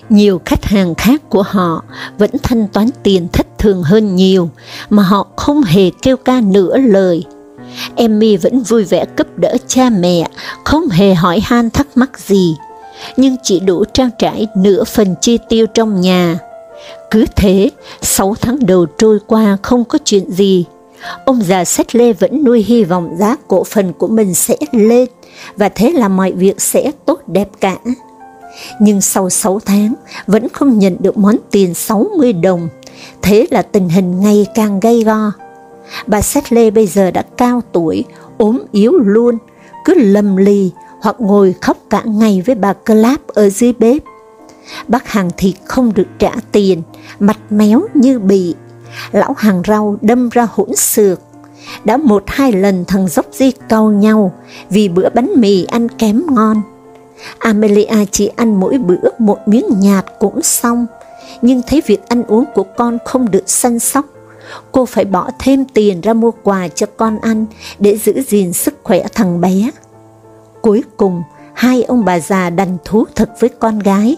Speaker 1: nhiều khách hàng khác của họ vẫn thanh toán tiền thất thường hơn nhiều, mà họ không hề kêu ca nửa lời. Emmy vẫn vui vẻ cấp đỡ cha mẹ, không hề hỏi han thắc mắc gì, nhưng chỉ đủ trang trải nửa phần chi tiêu trong nhà. Cứ thế, sáu tháng đầu trôi qua không có chuyện gì. Ông già Sách Lê vẫn nuôi hy vọng giá cổ phần của mình sẽ lên, và thế là mọi việc sẽ tốt đẹp cả. Nhưng sau 6 tháng, vẫn không nhận được món tiền 60 đồng, thế là tình hình ngày càng gay go Bà Sách Lê bây giờ đã cao tuổi, ốm yếu luôn, cứ lầm lì hoặc ngồi khóc cả ngày với bà Clap ở dưới bếp. Bác hàng thịt không được trả tiền, mặt méo như bị. Lão hàng rau đâm ra hỗn xược. Đã một hai lần thằng dốc di cau nhau vì bữa bánh mì ăn kém ngon. Amelia chỉ ăn mỗi bữa một miếng nhạt cũng xong, nhưng thấy việc ăn uống của con không được săn sóc. Cô phải bỏ thêm tiền ra mua quà cho con ăn để giữ gìn sức khỏe thằng bé. Cuối cùng, hai ông bà già đành thú thật với con gái,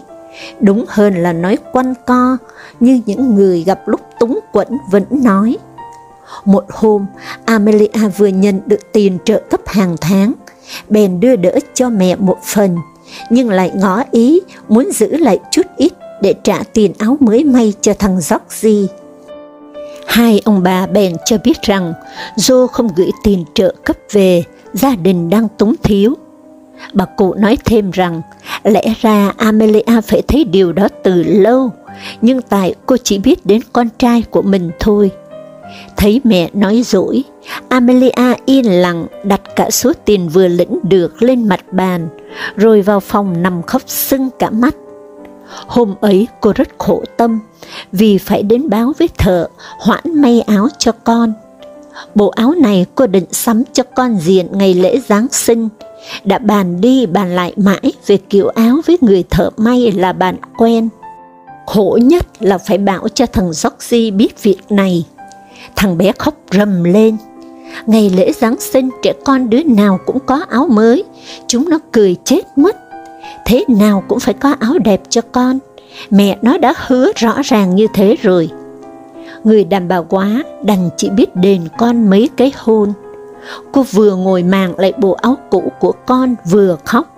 Speaker 1: đúng hơn là nói quanh co, như những người gặp lúc túng quẫn vẫn nói. Một hôm, Amelia vừa nhận được tiền trợ cấp hàng tháng, bèn đưa đỡ cho mẹ một phần, nhưng lại ngỏ ý muốn giữ lại chút ít để trả tiền áo mới may cho thằng Georgie. Hai ông bà bèn cho biết rằng Joe không gửi tiền trợ cấp về, gia đình đang túng thiếu. Bà cụ nói thêm rằng, lẽ ra Amelia phải thấy điều đó từ lâu, nhưng tại cô chỉ biết đến con trai của mình thôi. Thấy mẹ nói dối, Amelia yên lặng đặt cả số tiền vừa lĩnh được lên mặt bàn, rồi vào phòng nằm khóc sưng cả mắt. Hôm ấy cô rất khổ tâm, vì phải đến báo với thợ hoãn may áo cho con. Bộ áo này cô định sắm cho con diện ngày lễ Giáng sinh, đã bàn đi bàn lại mãi về kiểu áo với người thợ may là bạn quen. Khổ nhất là phải bảo cho thằng Georgie biết việc này. Thằng bé khóc rầm lên. Ngày lễ Giáng sinh trẻ con đứa nào cũng có áo mới, chúng nó cười chết mất. Thế nào cũng phải có áo đẹp cho con, mẹ nó đã hứa rõ ràng như thế rồi. Người đàn bà quá đành chỉ biết đền con mấy cái hôn. Cô vừa ngồi màng lại bộ áo cũ của con vừa khóc.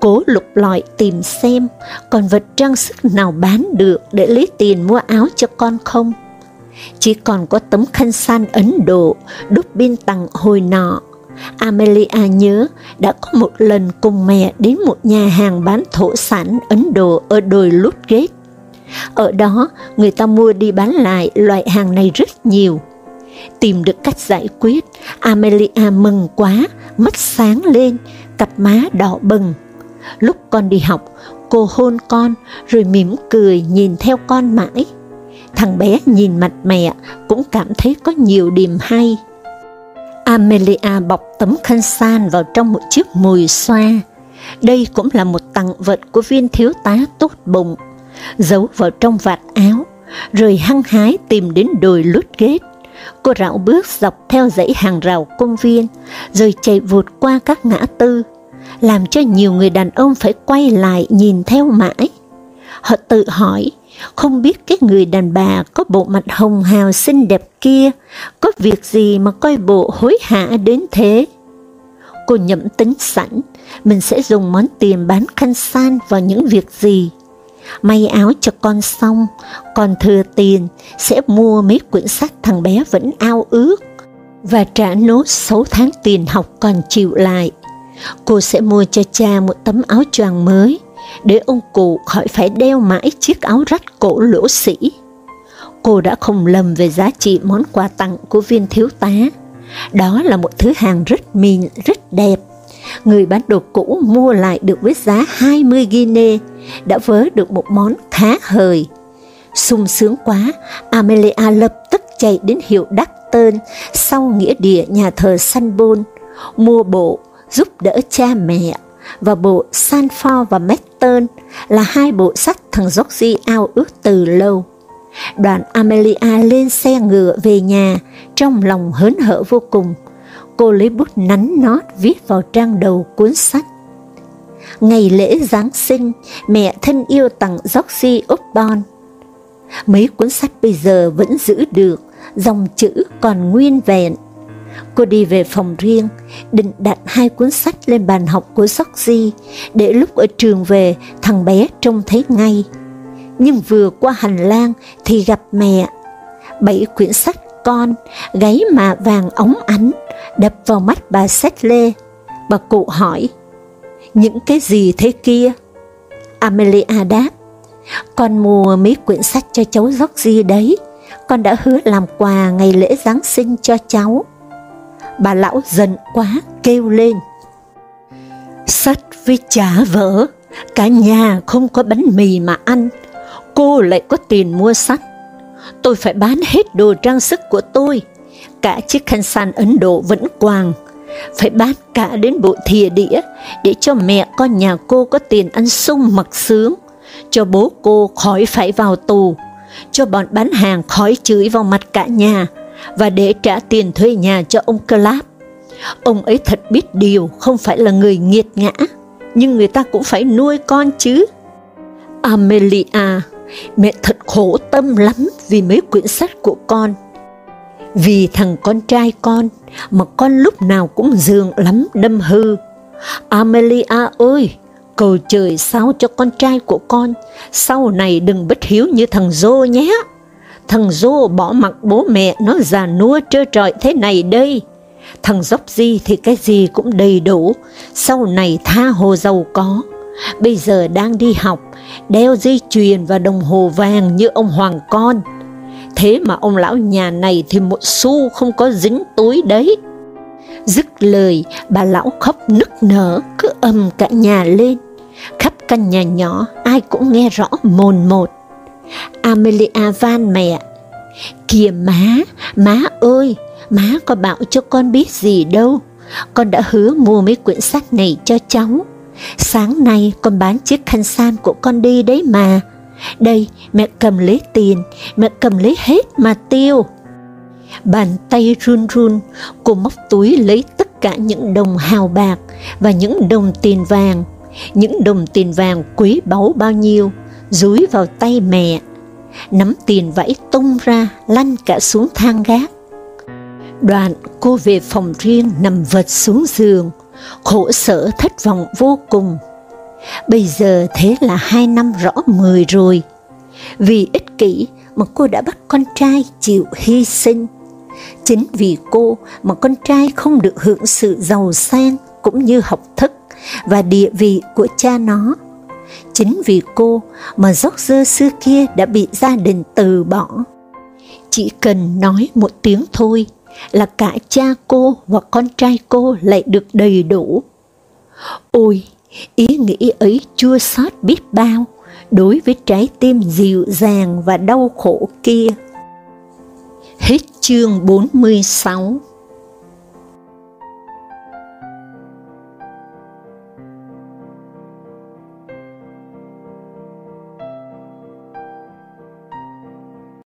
Speaker 1: Cố lục lọi tìm xem còn vật trang sức nào bán được để lấy tiền mua áo cho con không. Chỉ còn có tấm khăn san Ấn Độ đúc bên tặng hồi nọ. Amelia nhớ đã có một lần cùng mẹ đến một nhà hàng bán thổ sản Ấn Độ ở đồi Ludgate. Ở đó, người ta mua đi bán lại loại hàng này rất nhiều. Tìm được cách giải quyết, Amelia mừng quá, mắt sáng lên, cặp má đỏ bừng. Lúc con đi học, cô hôn con, rồi mỉm cười nhìn theo con mãi. Thằng bé nhìn mặt mẹ cũng cảm thấy có nhiều điểm hay. Amelia bọc tấm khăn san vào trong một chiếc mùi xoa. Đây cũng là một tặng vật của viên thiếu tá tốt bụng, giấu vào trong vạt áo, rồi hăng hái tìm đến đồi lút ghét. Cô rảo bước dọc theo dãy hàng rào công viên, rồi chạy vụt qua các ngã tư, làm cho nhiều người đàn ông phải quay lại nhìn theo mãi. Họ tự hỏi, không biết cái người đàn bà có bộ mặt hồng hào xinh đẹp kia, có việc gì mà coi bộ hối hả đến thế? Cô nhậm tính sẵn, mình sẽ dùng món tiền bán khăn san vào những việc gì? May áo cho con xong, còn thừa tiền sẽ mua mấy quyển sách thằng bé vẫn ao ước, và trả nốt 6 tháng tiền học còn chịu lại. Cô sẽ mua cho cha một tấm áo choàng mới, để ông cụ khỏi phải đeo mãi chiếc áo rách cổ lỗ sĩ. Cô đã không lầm về giá trị món quà tặng của viên thiếu tá. Đó là một thứ hàng rất mịn, rất đẹp. Người bán đồ cũ mua lại được với giá 20 guinea, đã vớ được một món khá hời. sung sướng quá, Amelia lập tức chạy đến hiệu đắc tên sau nghĩa địa nhà thờ Sanbon, mua bộ giúp đỡ cha mẹ và bộ Sanford và Mettern là hai bộ sách thằng Georgie ao ước từ lâu. Đoàn Amelia lên xe ngựa về nhà, trong lòng hớn hở vô cùng. Cô lấy bút nắn nót viết vào trang đầu cuốn sách. Ngày lễ Giáng sinh, mẹ thân yêu tặng Georgie Upton. Mấy cuốn sách bây giờ vẫn giữ được, dòng chữ còn nguyên vẹn Cô đi về phòng riêng, định đặt hai cuốn sách lên bàn học của Georgie, để lúc ở trường về, thằng bé trông thấy ngay. Nhưng vừa qua hành lang thì gặp mẹ. Bảy quyển sách con, gáy mà vàng ống ánh, đập vào mắt bà xét Lê. Bà cụ hỏi, những cái gì thế kia? Amelia đáp, con mua mấy quyển sách cho cháu Georgie đấy, con đã hứa làm quà ngày lễ Giáng sinh cho cháu bà lão giận quá kêu lên. Sắt với chả vỡ, cả nhà không có bánh mì mà ăn, cô lại có tiền mua sắt. Tôi phải bán hết đồ trang sức của tôi, cả chiếc khăn san Ấn Độ vẫn quàng, phải bán cả đến bộ thìa đĩa để cho mẹ con nhà cô có tiền ăn sung mặc sướng, cho bố cô khỏi phải vào tù, cho bọn bán hàng khỏi chửi vào mặt cả nhà, và để trả tiền thuê nhà cho ông Clap. Ông ấy thật biết điều, không phải là người nghiệt ngã, nhưng người ta cũng phải nuôi con chứ. Amelia, mẹ thật khổ tâm lắm vì mấy quyển sách của con. Vì thằng con trai con, mà con lúc nào cũng dường lắm đâm hư. Amelia ơi, cầu trời sao cho con trai của con, sau này đừng bất hiếu như thằng Dô nhé. Thằng Dô bỏ mặc bố mẹ nó già nua trơ trọi thế này đây. Thằng dốc gì thì cái gì cũng đầy đủ, sau này tha hồ giàu có. Bây giờ đang đi học, đeo dây chuyền và đồng hồ vàng như ông Hoàng con. Thế mà ông lão nhà này thì một xu không có dính túi đấy. Dứt lời, bà lão khóc nức nở, cứ ầm cả nhà lên. Khắp căn nhà nhỏ, ai cũng nghe rõ mồn một. Amelia van mẹ, Kìa má, má ơi, má có bảo cho con biết gì đâu, con đã hứa mua mấy quyển sách này cho cháu. Sáng nay con bán chiếc khăn san của con đi đấy mà. Đây, mẹ cầm lấy tiền, mẹ cầm lấy hết mà tiêu. Bàn tay run run, cô móc túi lấy tất cả những đồng hào bạc và những đồng tiền vàng, những đồng tiền vàng quý báu bao nhiêu, dúi vào tay mẹ. Nắm tiền vẫy tung ra, lăn cả xuống thang gác. Đoạn cô về phòng riêng nằm vật xuống giường, khổ sở thất vọng vô cùng. Bây giờ thế là hai năm rõ mười rồi. Vì ích kỷ mà cô đã bắt con trai chịu hy sinh. Chính vì cô mà con trai không được hưởng sự giàu sang cũng như học thức và địa vị của cha nó. Chính vì cô mà dốc xưa kia đã bị gia đình từ bỏ. Chỉ cần nói một tiếng thôi là cả cha cô và con trai cô lại được đầy đủ. Ôi, ý nghĩ ấy chua xót biết bao đối với trái tim dịu dàng và đau khổ kia. Hết chương 46